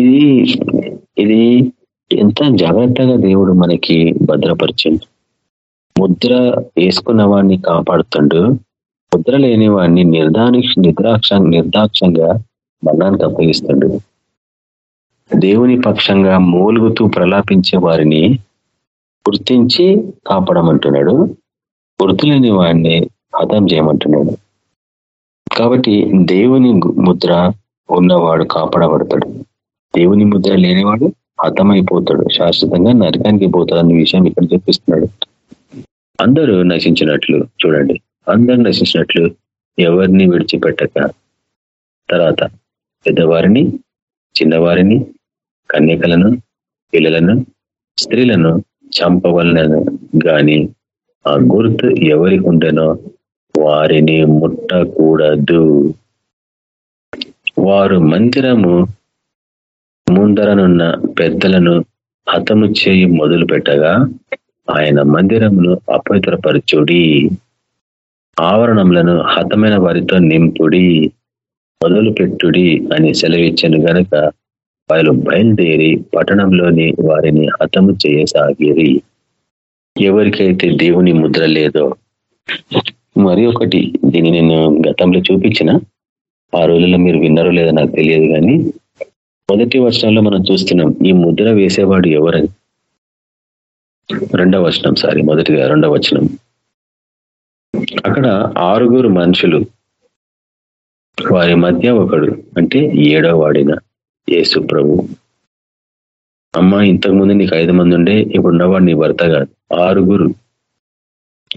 ఇది ఇది ఎంత జాగ్రత్తగా దేవుడు మనకి భద్రపరిచింది ముద్ర వేసుకున్న వాడిని కాపాడుతుండు. ముద్ర లేని వాడిని నిర్దానిక్ష నిర్దాక్ష నిర్దాక్షంగా మరణానికి అప్పగిస్తుండు. దేవుని పక్షంగా మూలుగుతూ ప్రలాపించే వారిని గుర్తించి కాపాడమంటున్నాడు. గుర్తులేని వాడిని హతం చేయమంటున్నాడు. కాబట్టి దేవుని ముద్ర ఉన్నవాడు కాపాడబడతాడు. దేవుని ముద్ర లేనివాడు హతమైపోతాడు. శాశ్వతంగా నరకానికి పోతాడు అనే విషయం ఇక్కడ చూపిస్తున్నాడు అందరూ నశించినట్లు చూడండి. అందరూ నశించినట్లు ఎవరిని విడిచిపెట్టక? తర్వాత పెద్దవారిని చిన్నవారిని కన్యకలను పిల్లలను స్త్రీలను చంపవలనను గాని ఆ గుర్తు ఎవరికి ఉండేనో వారిని ముట్టకూడదు. వారు మందిరము ముందరనున్న పెద్దలను హతము చేయి మొదలు పెట్టగా ఆయన మందిరమును అపవిత్రపరచుడి. ఆవరణములను హతమైన వారితో నింపుడి మొదలు పెట్టుడి అని సెలవిచ్చను గనక వాళ్ళు బయలుదేరి పట్టణంలోని వారిని హతము చేయసాగిరి. ఎవరికైతే దేవుని ముద్ర లేదో మరి ఒకటి దీన్ని నేను గతంలో చూపించిన. ఆ రోజుల్లో మీరు విన్నారో లేదో నాకు తెలియదు కానీ మొదటి వర్షంలో మనం చూస్తున్నాం ఈ ముద్ర వేసేవాడు ఎవరని? రెండవ వచనం సారీ మొదటిగా రెండవ వచనం. అక్కడ ఆరుగురు మనుషులు వారి మధ్య ఒకడు అంటే ఏడో వాడిన యేసు ప్రభు. అమ్మ ఇంతకు ముందు నీకు ఐదు మంది ఉండే ఇప్పుడు ఉన్నవాడు నీ భర్త కాదు. ఆరుగురు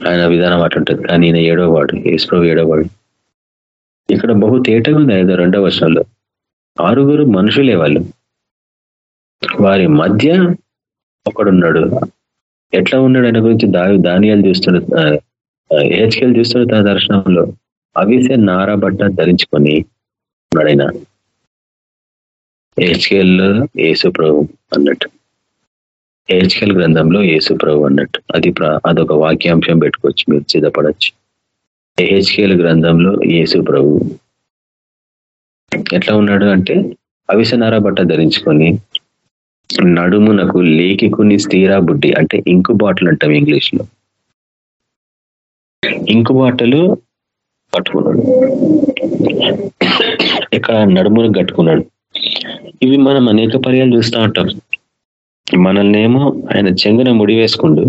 ఆయన విధానం అటుంటది కానీ ఈయన ఏడో వాడు ఏసుప్రభు ఏడో వాడు. ఇక్కడ బహు తేటగా ఉంది ఐదో రెండవ వర్షంలో ఆరుగురు మనుషులే వాళ్ళు. వారి మధ్య ఒకడున్నాడు ఎట్లా ఉన్నాడు? ఆయన గురించి దా దానియాలు చూస్తున్నాడు ఏహెచ్కేలు చూస్తున్నాడు తన దర్శనంలో. అవిసే నారా బట్ట ధరించుకొని ఉన్నాడు ఆయన. ఏసు యేసు ప్రభు అన్నట్టు. హెచ్కెల్ గ్రంథంలో యేసు ప్రభు అన్నట్టు. అది ప్ర- అదొక వాక్యాంశం పెట్టుకోవచ్చు మీరు సిద్ధపడచ్చు. హెచ్కేల్ గ్రంథంలో యేసు ప్రభు ఎట్లా ఉన్నాడు అంటే అవిసనార బట్ట ధరించుకొని నడుమునకు లేకికుని స్థిరా బుడ్డి అంటే ఇంకు బాటిల్ అంటాం ఇంగ్లీష్లో ఇంకు బాటలు కట్టుకున్నాడు. ఇక్కడ నడుమును కట్టుకున్నాడు. ఇవి మనం అనేక పర్యాలు చూస్తూ ఉంటాం. మనల్నేమో ఆయన చెంగున ముడివేసుకుండు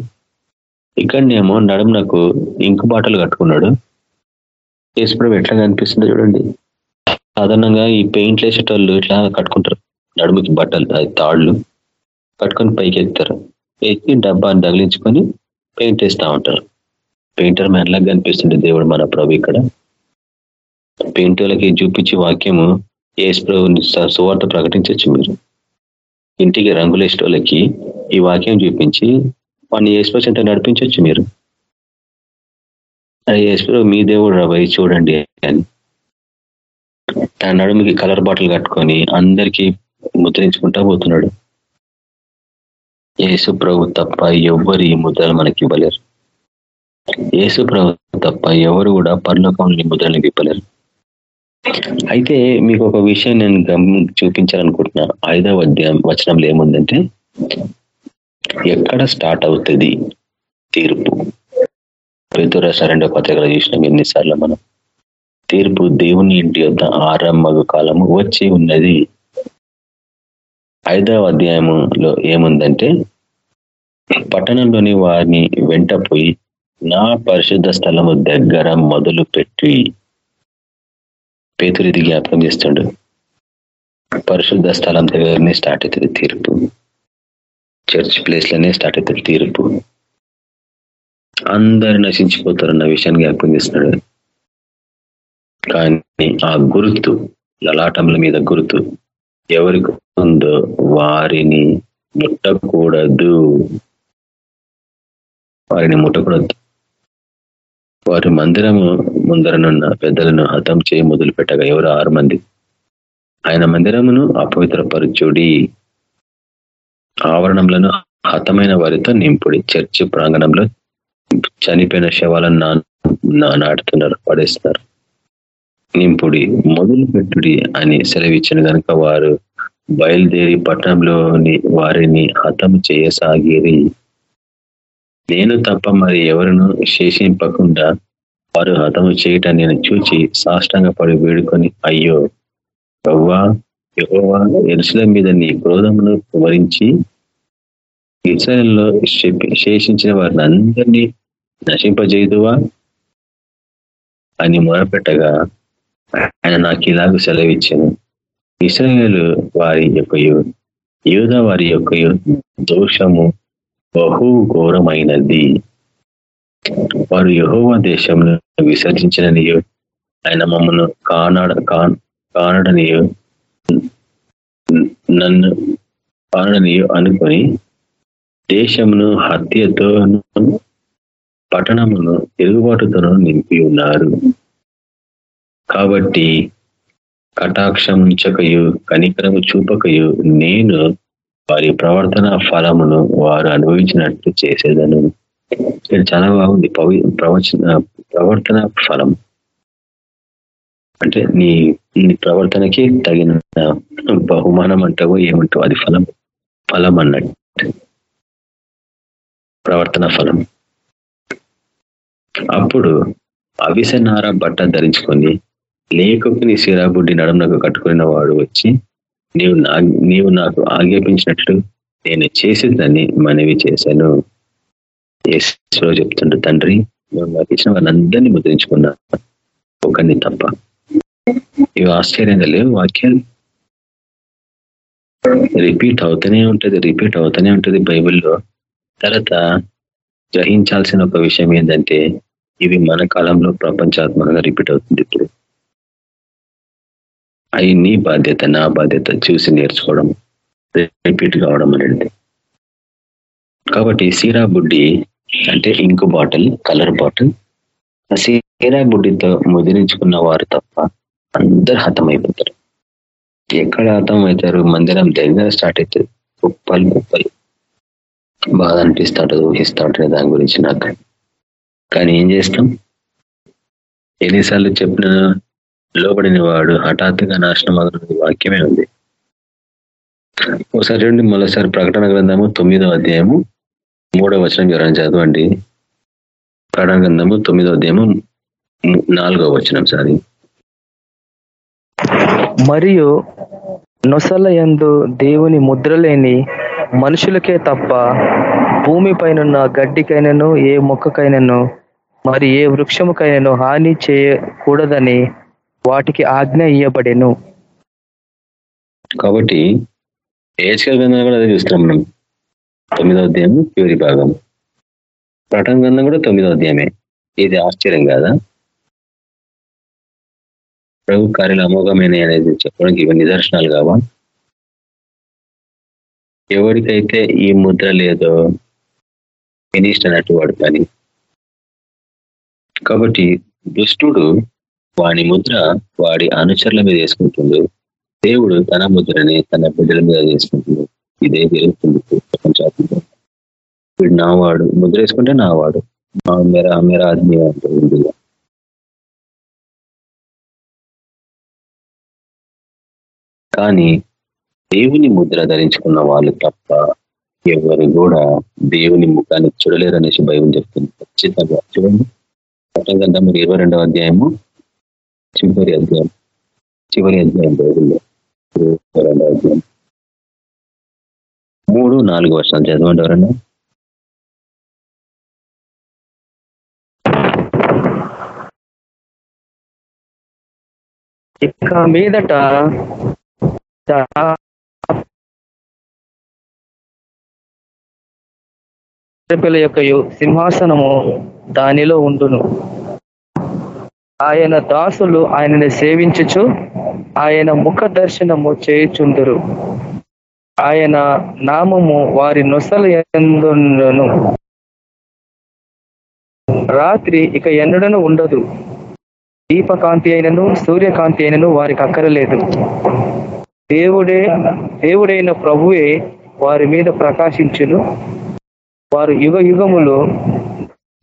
ఇక్కడనేమో నడుమునకు ఇంకు బాటలు కట్టుకున్నాడు. యేసుప్రభు ఎట్లా కనిపిస్తుందో చూడండి. సాధారణంగా ఈ పెయింట్లు వేసేటోళ్ళు ఇట్లా కట్టుకుంటారు. నడుముకి బట్టలు అది తాళ్ళు కట్టుకొని పైకి ఎత్తారు ఎక్కి డబ్బాని తగిలించుకొని పెయింట్ వేస్తూ ఉంటారు. పెయింటర్ మ్యాన్ కనిపిస్తుంది దేవుడు మన ప్రభు ఇక్కడ. పెయింటర్లకి చూపించి వాక్యము ఏ సువార్త ప్రకటించవచ్చు మీరు. ఇంటికి రంగులేసేటోళ్ళకి ఈ వాక్యం చూపించి వాడిని ఏసుప్రో చెంత నడిపించవచ్చు మీరు. ఏసుప్రో మీ దేవుడు రాబోయి చూడండి అని. తన నడుముకి కలర్ బాటిల్ కట్టుకొని అందరికీ ముద్రించుకుంటా పోతున్నాడు. యేసు ప్రభు తప్ప ఎవ్వరు ఈ ముద్రలు మనకి ఇవ్వలేరు. యేసు ప్రభు తప్ప ఎవరు కూడా పరలోకంలో ఈ ఇవ్వలేరు అయితే మీకు ఒక విషయం నేను గమని చూపించాలనుకుంటున్నా ఐదవ అధ్యాయం వచనంలో ఏముందంటే ఎక్కడ స్టార్ట్ అవుతుంది తీర్పు? పేతురాశ రెండో పత్రికలు చూసినాం ఎన్నిసార్లు మనం. తీర్పు దేవుని ఇంటి యొక్క ఆరంభ కాలము వచ్చి ఉన్నది. ఐదవ అధ్యాయములో ఏముందంటే పట్టణంలోని వారిని వెంట పోయి నా పరిశుద్ధ స్థలము దగ్గర మొదలు పెట్టి పేతురిది జ్ఞాపకం చేస్తుండు. పరిశుద్ధ స్థలం దగ్గరనే స్టార్ట్ అవుతుంది తీర్పు. చర్చ్ ప్లేస్లోనే స్టార్ట్ అవుతుంది తీర్పు. అందరు నశించిపోతారన్న విషయాన్ని జ్ఞాపకం చేస్తున్నాడు. కానీ ఆ గుర్తు లలాటముల మీద గుర్తు ఎవరికి ఉందో వారిని ముట్టకూడదు. వారిని ముట్టకూడదు. వారి మందిరము ముందరనున్న పెద్దలను హతం చేయి మొదలు పెట్టగా ఎవరు ఆరు మంది. ఆయన మందిరమును అపవిత్రపరచుడి. ఆవరణంలను హతమైన వారితో నింపుడి. చర్చి ప్రాంగణంలో చనిపోయిన శవాలను నా నాటుతున్నారు పడేస్తున్నారు. నింపుడి మొదలు పెట్టుడి అని సెలవిచ్చిన కనుక వారు బయలుదేరి పట్టణంలోని వారిని హతం చేయసాగిరి. నేను తప్ప మరి ఎవరును శేషింపకుండా వారు హతము చేయటం నేను చూచి సాష్టంగా పడి వేడుకొని అయ్యో ప్రవ్వా యహోవా ఎరుసల మీద నీ క్రోధమును వివరించి ఇస్రాయల్లో శేషించిన వారిని అందరినీ నశింపజేదువా అని మొరపెట్టగా ఆయన నాకు ఇలాగ సెలవిచ్చాను. ఇస్రాయేల్ వారి యొక్క యూద వారి యొక్క దోషము బహు ఘోరమైనది వారు యహోవ దేశంలో విసర్జించిననియు ఆయన మమ్మల్ని కానాడ కానడనియు నన్ను కానడనియు అనుకొని దేశమును హత్యతోను పట్టణమును తిరుగుబాటుతోనూ నింపి ఉన్నారు. కాబట్టి కటాక్షముంచకయు కనికరము చూపకయు నేను వారి ప్రవర్తన ఫలమును వారు అనుభవించినట్లు చేసేదను. ఇది చాలా బాగుంది. పవి ప్రవచన ప్రవర్తన ఫలం. అంటే నీ నీ ప్రవర్తనకి తగిన బహుమానం అంటావో ఏమంటావు అది ఫలం ఫలం అన్నట్టు. ప్రవర్తన ఫలం. అప్పుడు అవిసనార బట్ట ధరించుకొని లేఖకుని సిరాబుడ్డి నడుమునకు కట్టుకున్న వాడు వచ్చి నీవు నా నీవు నాకు ఆజ్ఞాపించినట్లు నేను చేసిందని మనవి చేశాను. ఏసులో చెప్తుండ్రు తండ్రి మేము నాకు ఇచ్చిన వాళ్ళందరినీ ముద్రించుకున్నా ఒకరిని తప్ప. ఇవి ఆశ్చర్యంగా లేవు వాక్యాలు. రిపీట్ అవుతూనే ఉంటుంది రిపీట్ అవుతూనే ఉంటుంది బైబిల్లో. తర్వాత గ్రహించాల్సిన ఒక విషయం ఏంటంటే ఇవి మన కాలంలో ప్రపంచాత్మకంగా రిపీట్ అవుతుంది ఇప్పుడు. అవి నీ బాధ్యత నా బాధ్యత చూసి నేర్చుకోవడం రిపీట్ కావడం అనేది. కాబట్టి సీరా బుడ్డి అంటే ఇంకు బాటిల్ కలర్ బాటిల్. ఆ సీరా బుడ్డితో ముదిరించుకున్న వారు తప్ప అందరు హతమైపోతారు. ఎక్కడ హతం అవుతారు మందిరం దగ్గర స్టార్ట్ అవుతుంది కుప్పలు కుప్పలు. బాధ అనిపిస్తాడు ఊహిస్తాడు దాని గురించి నాకు. కానీ ఏం చేస్తాం? ఎన్నిసార్లు చెప్పిన లోబడిన వాడు హఠాత్తుగా నాశనం అవుతున్నది వాక్యమే ఉంది. ఒకసారి చూడండి మరోసారి ప్రకటన గ్రంథము తొమ్మిదో అధ్యాయము మూడో వచనం ఎవరైనా చదవండి. గ్రంథము తొమ్మిదో అధ్యాయము నాలుగో వచనం సారి. మరియు నొసల యందు దేవుని ముద్రలేని మనుషులకే తప్ప భూమి పైన గడ్డికైనను ఏ మొక్కకైనను మరి ఏ వృక్షముకైనను హాని చేయకూడదని వాటికి ఆజ్ఞ ఇయ్యబడెను. కాబట్టి ఏహెచ్కల్ గ్రంథం కూడా అదే చూస్తున్నాం మనం. తొమ్మిదో అధ్యాయం చివరి భాగం ప్రటన గ్రంథం కూడా తొమ్మిదో అధ్యాయమే. ఇది ఆశ్చర్యం కాదా? ప్రభు కార్యాలు అమోఘమైన అనేది చెప్పడానికి ఇవి నిదర్శనాలు కావా? ఎవరికైతే ఈ ముద్ర లేదో ఫినిష్డ్ అన్నట్టు వాడు పని. కాబట్టి దుష్టుడు వాని ముద్ర వాడి అనుచరుల మీద వేసుకుంటుంది దేవుడు తన ముద్రని తన బిడ్డల మీద వేసుకుంటుంది ఇదే జరుగుతుంది ప్రపంచాత్మకంగా వీడు నావాడు ముద్ర వేసుకుంటే నావాడు. మా మేర మేర ఆత్మీయ ఉంటుంది కానీ దేవుని ముద్ర ధరించుకున్న వాళ్ళు తప్ప ఎవరు కూడా దేవుని ముఖాన్ని చూడలేరు అనేసి భయం చెప్తుంది. ఖచ్చితంగా చూడండి. పట్టగంధం మీరు ఇరవై రెండవ అధ్యాయము చివరి అధ్యాయం చివరి అధ్యాయం బైబుల్లో. ఇరవై రెండవ అధ్యాయం. మూడు నాలుగు వర్షాలు చదవండి ఎవరన్నా. ఇక మీదట పిల్ల యొక్క సింహాసనము దానిలో ఉండును. ఆయన దాసులు ఆయనని సేవించుచు ఆయన ముఖ దర్శనము చేయుచుందురు. ఆయన నామము వారి నొసలు ఎందును రాత్రి ఇక ఎన్నడను ఉండదు. దీపకాంతి అయినను సూర్యకాంతి అయినను వారికి అక్కరలేదు. దేవుడే దేవుడైన ప్రభువే వారి మీద ప్రకాశించును. వారు యుగ యుగములు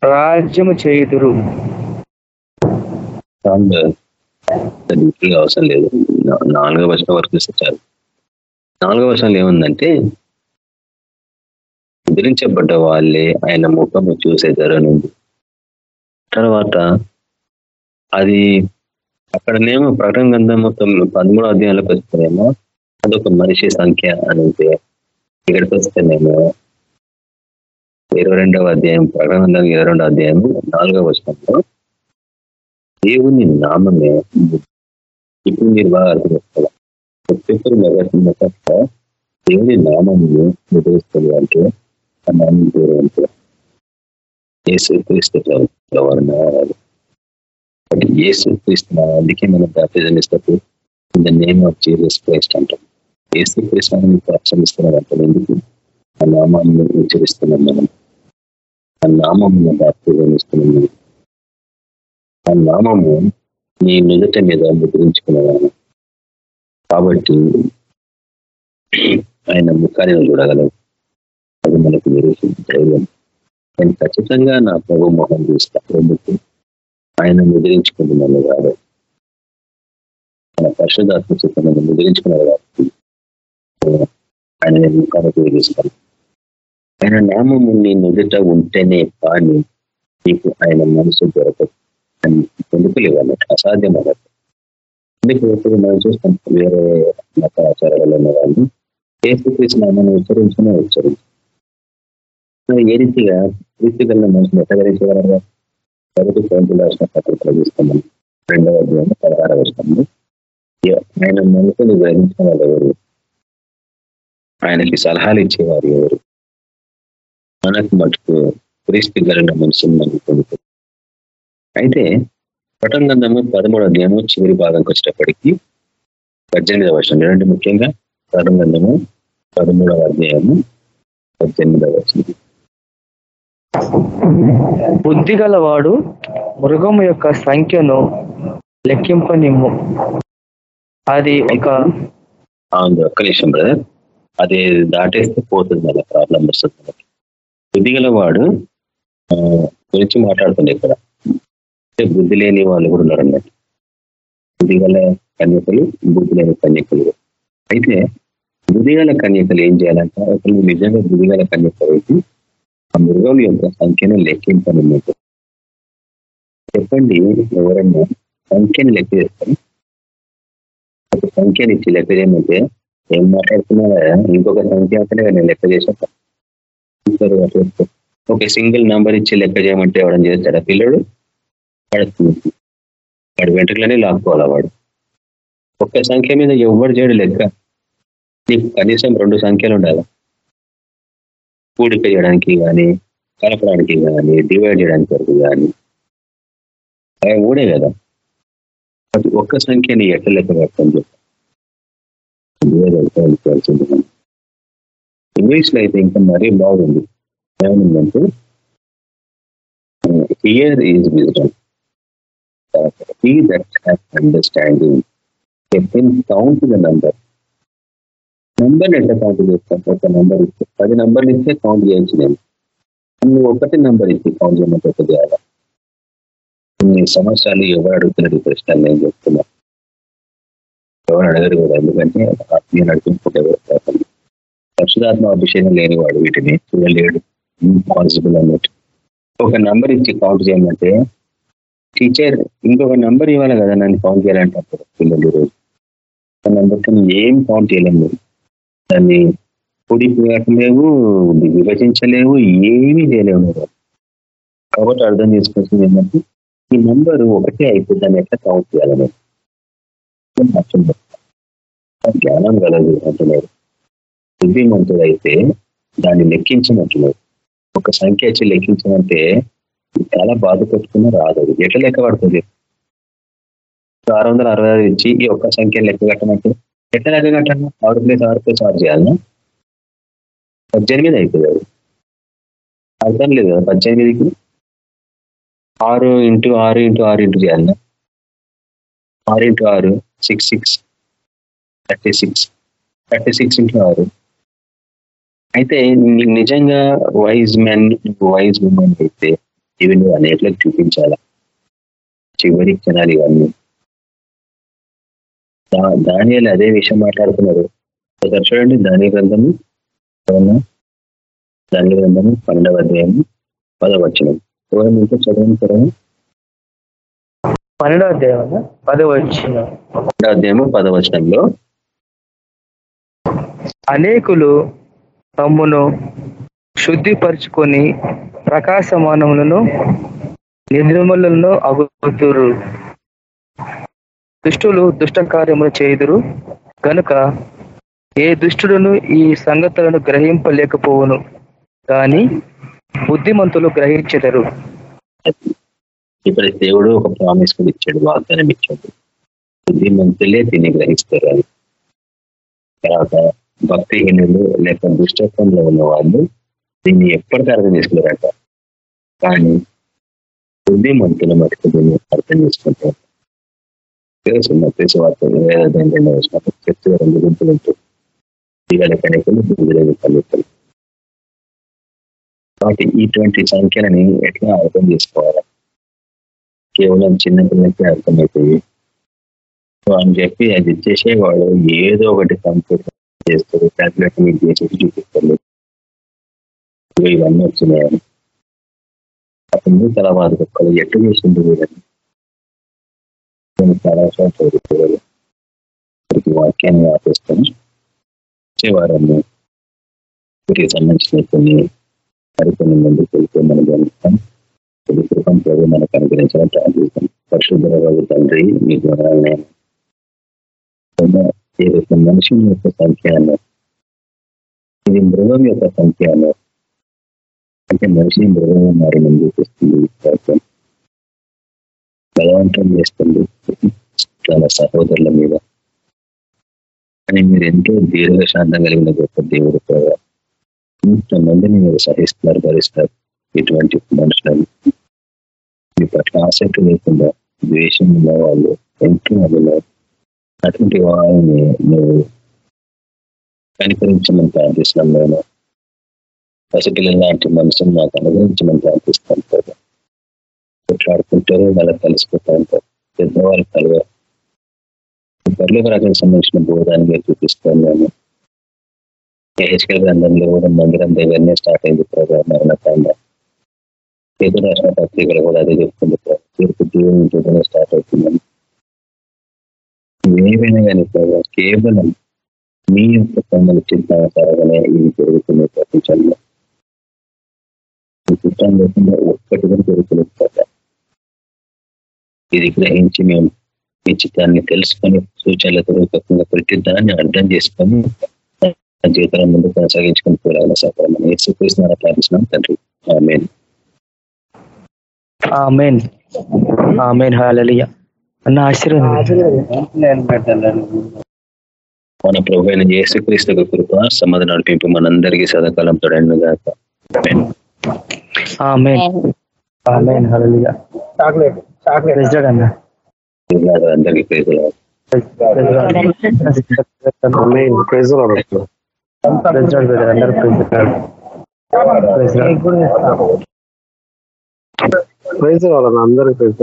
రాజ్యము చేయుదురు. అవసరం లేదు. నాలుగో వర్షం వరకు చూస్తే చాలు. నాలుగో వర్షంలో ఏముందంటే ముద్రించబడ్డ వాళ్ళే ఆయన ముఖము చూసే ధరనుంది తర్వాత అది అక్కడనేమో ప్రకటన గ్రంథము తొమ్మిది పదమూడో అధ్యాయంలోకి వస్తేనేమో అదొక మనిషి సంఖ్య అనేది ఇక్కడికి వస్తేనేమో ఇరవై రెండవ అధ్యాయం ప్రకటన గ్రంథం ఇరవై రెండవ అధ్యాయం నాలుగవ వర్షంలో దేవుని నామమే ఇప్పుడు మీరు బాగా అర్థం చేసుకోవాలి. ప్రతి ఒక్కరు మొదటి దేవుని నిర్వహిస్తుంది అంటే ఆ నామం పేరు అంటే యేసు క్రీస్తు వారి నామాలు. బట్ యేసు క్రీస్తు నామం, అందుకే మనం బ్యాప్టిజం ఇస్తూ in the name of Jesus Christ అంటాం. యేసు క్రీస్తుని ప్రక్షమిస్తున్నాం అంటే ఎందుకు? ఆ నామాన్ని ఉచ్చరిస్తున్నాం మనం. ఆ నామం బ్యాప్టిజం ఇస్తున్నాం మనం. ఆ నామము నీ నుదుట మీద ముద్రించుకునేవాను కాబట్టి ఆయన ముఖాన్ని నువ్వు చూడగలవు అది మనకు నిరూపించే ధైర్యం. నేను ఖచ్చితంగా నా ప్రభు మొహం చూస్తాను ఎందుకు? ఆయన ముద్రించుకుంటున్నాను కాబట్టి మన పరిశుధాత్మ చిత్తం నన్ను ముద్రించుకున్నారు కాబట్టి ఆయన నేను ముఖాన్ని ఉపయోగిస్తాను. ఆయన నామము నీ నుదుట ఉంటేనే కానీ నీకు ఆయన మనసు దొరకదు. అని పొందుకోలేవు అన్నట్టు అసాధ్యం అన్నట్టు అందుకే మనం చూస్తాం. వేరే మత ఆచారాలలో ఉన్న వాళ్ళు. ఏసుకృష్ణ నామాన్ని ఉచ్చరించుకునే ఉచ్చరించు. మరి ఏ రీతిగా క్రీస్తు మనుషులు ఎట్టగలిగేవారు మొదటి సైన్సులు రాసిన పత్రికలు చూస్తాం రెండవ అధ్యాయం పదహార వస్తుంది ఆయన మనుషులు గ్రహించిన వాళ్ళు ఎవరు? ఆయనకి సలహాలు ఇచ్చేవారు ఎవరు? మనకు మటుకు క్రీస్తు గలన మనుషులు మనం అయితే అయితే పటంగంధము పదమూడు అధ్యాయము చివరి భాగంకి వచ్చేటప్పటికి పద్దెనిమిదవ వర్షం చూడండి ముఖ్యంగా పటంగంధము పదమూడవ అధ్యాయము పద్దెనిమిదవ వర్షం బుద్ధి గలవాడు మృగము యొక్క సంఖ్యను లెక్కింపనిమ్ము. అది ఒక ఒక్క నిమిషం బ్రదర్ అది దాటేస్తే పోతుంది అలా ప్రాబ్లం వస్తుంది. బుద్ధి గలవాడు గురించి మాట్లాడుతుంది ఇక్కడ. బుద్ధి లేని వాళ్ళు కూడా ఉన్నారు అన్నట్టు బుద్ధి గల కన్యకలు బుద్ధి లేని కన్యకలు అయితే బుద్ధి గల కన్యకలు ఏం చేయాలంట ఒకళ్ళు నిజంగా బుద్ధి గల కన్యకలు అయితే ఆ మృగం యొక్క సంఖ్యను లెక్కింపనమాట చెప్పండి ఎవరన్నా సంఖ్యను లెక్క చేస్తాను ఒక సంఖ్యని ఇచ్చి లెక్క చేయమంటే ఏం మాట్లాడుతున్నా ఇంకొక సంఖ్య అంటేనే నేను లెక్క చేసేస్తాను సరే, ఒక సింగిల్ నంబర్ ఇచ్చి లెక్క చేయమంటే ఎవరైనా చేస్తాడా పిల్లడు పడుతుంది. వాడు వెంట్రుకలనే లాక్కోవాలా వాడు. ఒక్క సంఖ్య మీద ఎవరు చేయడు లెక్క. నీకు కనీసం రెండు సంఖ్యలు ఉండాలి. కూడిక చేయడానికి కానీ కలపడానికి కానీ డివైడ్ చేయడానికి వరకు కానీ అవి మూడే కదా. అది ఒక్క సంఖ్యని ఎట్ల లెక్క పెట్టని చెప్పి. ఇంగ్లీష్లో అయితే ఇంకా మరీ బాగుంది. ఏమైందంటే here is wisdom he that that understanding, let him count the number. Number ఎట్లా కౌంట్ చేస్తాం ఒక నంబర్ ఇస్తే పది నంబర్లు ఇస్తే కౌంట్ చేయొచ్చు నేను నువ్వు ఒకటి నంబర్ ఇస్తే కౌంట్ చేయమంటే ఒక చేయాలి కొన్ని సంవత్సరాలు ఎవరు అడుగుతున్నారు ఈ ప్రశ్న నేను చెప్తున్నా. ఎవరు అడగరు కదా ఎందుకంటే ఆత్మీయ నడిపించుకుంటే ఎవరు పరిశుధాత్మ అభిషేకం లేనివాడు వీటిని చూడలేడు. ఇంపాసిబుల్ అన్నట్టు. ఒక నంబర్ ఇచ్చి కౌంట్ చేయమంటే టీచర్ ఇంకొక నంబర్ ఇవ్వాలి కదా నన్ను కౌంట్ చేయాలంటే పిల్లలు ఈరోజు. ఆ నంబర్తో ఏం కౌంట్ చేయలేము దాన్ని పొడి లేవు విభజించలేవు ఏమీ చేయలేము కాబట్టి అర్థం చేసుకోవాల్సింది ఏంటంటే ఈ నంబర్ ఒకటే అయిపోయి దాన్ని ఎట్లా కౌంట్ చేయాలని జ్ఞానం కలదు అంటున్నారు. బుద్ధిమంతుడైతే దాన్ని లెక్కించమంటున్నారు. ఒక సంఖ్య వచ్చి లెక్కించమంటే చాలా బాధ పెట్టుకున్నా రాదు. అది ఎట్లా లెక్క పడుతుంది? ఆరు వందల అరవై ఆరు ఇచ్చి ఈ ఒక్క సంఖ్య లెక్క కట్టమంటే ఎట్లా లెక్క కట్టండి ఆరు ప్లేస్ ఆరు ప్లేస్ ఆరు చేయాలన్నా పద్దెనిమిది అవుతుంది అది. అర్థం లేదు కదా పద్దెనిమిదికి? ఆరు ఇంటూ ఆరు ఇంటూ ఆరు ఇంటూ చేయాలన్నా ఆరు ఇంటూ ఆరు six six. Thirty six. Thirty six into ఆరు. అయితే నిజంగా వైజ్ మెన్ వైజ్ ఉమెన్ అయితే ఇవి నువ్వు అనేట్లకు చూపించాలా? చివరి క్షణాలు ఇవన్నీ. దానియాలు అదే విషయం మాట్లాడుతున్నారు ఒకసారి చూడండి దాని గ్రంథము. దాని గ్రంథము పన్నెండవ అధ్యాయము పదవచనం ఎవరైనా ఇంకా చదవండి చదవండి పన్నెండవ అధ్యాయం పదవచ్చిన పన్నెండవ అధ్యాయము పదవచనంలో అనేకులు తమ్మును శుద్ధిపరుచుకొని ప్రకాశమానములను నిర్మలను అగుతురు దుష్టులు దుష్ట కార్యములు చేయుదురు. కనుక ఏ దుష్టుడును ఈ సంగతులను గ్రహింపలేకపోవును కానీ బుద్ధిమంతులు గ్రహించెదరు. ఇప్పుడు దేవుడు ఒక ప్రామిస్ కూడా ఇచ్చాడు వాగ్దానం ఇచ్చాడు. బుద్ధిమంతులే దీన్ని గ్రహిస్తారు అని. తర్వాత భక్తిహీనులు లేక దుష్టత్వంలో ఉన్న వాళ్ళు దీన్ని ఎప్పటికీ అర్థం చేసుకున్నారట కానీ బుద్ధిమంతుల మటుకు దీన్ని అర్థం చేసుకుంటారు తెలుసు మత్స్సు వార్త చర్చ రెండు గుంపులు ఉంటుంది దిగల దిగులేదు కాబట్టి ఇటువంటి సంఖ్యలని ఎట్లా అర్థం చేసుకోవాలి కేవలం చిన్న పిల్లలకే అర్థమవుతాయి అని చెప్పి అది చేసేవాడు ఏదో ఒకటి కంప్యూటర్ చేస్తారు టాబ్లెట్ మీకు చేసి చూపిస్తారు ఇవన్నీ వచ్చినాయని. అతను చాలా బాధపడుకోవాలి ఎట్టు చేసింది వీరని నేను చాలా చదువుకోవాలి. ప్రతి వాక్యాన్ని ఆపేస్తాను. వచ్చేవారని వీటికి సంబంధించిన కొన్ని మరికొన్ని ముందుకు వెళ్తే మనం గమనిస్తాం ఇది కృపం ప్రభు మనకు అనుగ్రహించడం ప్రారంభిస్తాం పరిశుద్ధ రోజు తండ్రి మీ గుణాలనే ఏదైతే మనుషుని యొక్క సంఖ్య అన్నారు ఇది మృగం యొక్క సంఖ్య అన్నారు అంటే మనిషి మృగంగా మారి చూపిస్తుంది విశ్వాసం బలవంతం చేస్తుంది తన సహోదరుల మీద. కానీ మీరు ఎంతో దీర్ఘశాంతం కలిగిన గొప్ప దేవుడు ప్రభావ ఇంతమందిని మీరు సహిస్తున్నారు భరిస్తారు ఇటువంటి మనుషులను. మీ పట్ల ఆసక్తి లేకుండా ద్వేషం ఉన్న వాళ్ళు ఎంతో మంది. అటువంటి వాళ్ళని నువ్వు కనికరించమని ప్రార్థిస్తున్నాం నేను పసిపిల్లల లాంటి మనసును నాకు అనుగ్రహించమని ప్రార్థిస్తాం కదా కొట్లాడుకుంటారు వాళ్ళకి కలిసిపోతూ ఉంటారు పెద్దవాళ్ళు కలవరు. పర్లేక రాజ్యానికి సంబంధించిన బోధాన్ని మీరు చూపిస్తాను నేను. హెచ్కల్ గ్రంథంలో కూడా మందిరం దగ్గరనే స్టార్ట్ అయింది ప్రోగ్రామ్ మరణకాండ. పేద రాసిన పత్రికలు కూడా అదే చెప్తుంది తీర్పు దేవుని స్టార్ట్ అవుతుందని. ఏమైనా కానీ ప్రోగ్రామ్ కేవలం మీ యొక్క పనులు చింతానుసారంగానే ఇవి జరుగుతున్నాయి ప్రపంచంలో. మీ చుట్టం లేకుండా ఒక్కటి కూడా కదా ఇది గ్రహించి మేము మీ చిత్తాన్ని తెలుసుకొని సూచనలతో రూపకంగా ప్రతి దాన్ని అర్థం చేసుకొని ఆ జీవితంలో ముందు కొనసాగించుకొని పోరాల సఫలం ఏసుకృష్ణ ప్రార్థిస్తున్నాం తండ్రి ఆమేన్ ఆమెన్ ఆమెన్ హాలలియ అన్న ఆశీర్వాదం మన ప్రభు అయిన యేసుక్రీస్తు కృప సమాధాన నడిపింపు మనందరికీ సదాకాలం తోడైన గాక చాక్లెట్ చాక్లెట్. అన్న. అందరికీ ప్రైజ్. ప్రైజ్ అందరూ ప్రైజ్ ప్రైజ్ వాళ్ళని అందరికి ప్రైజ్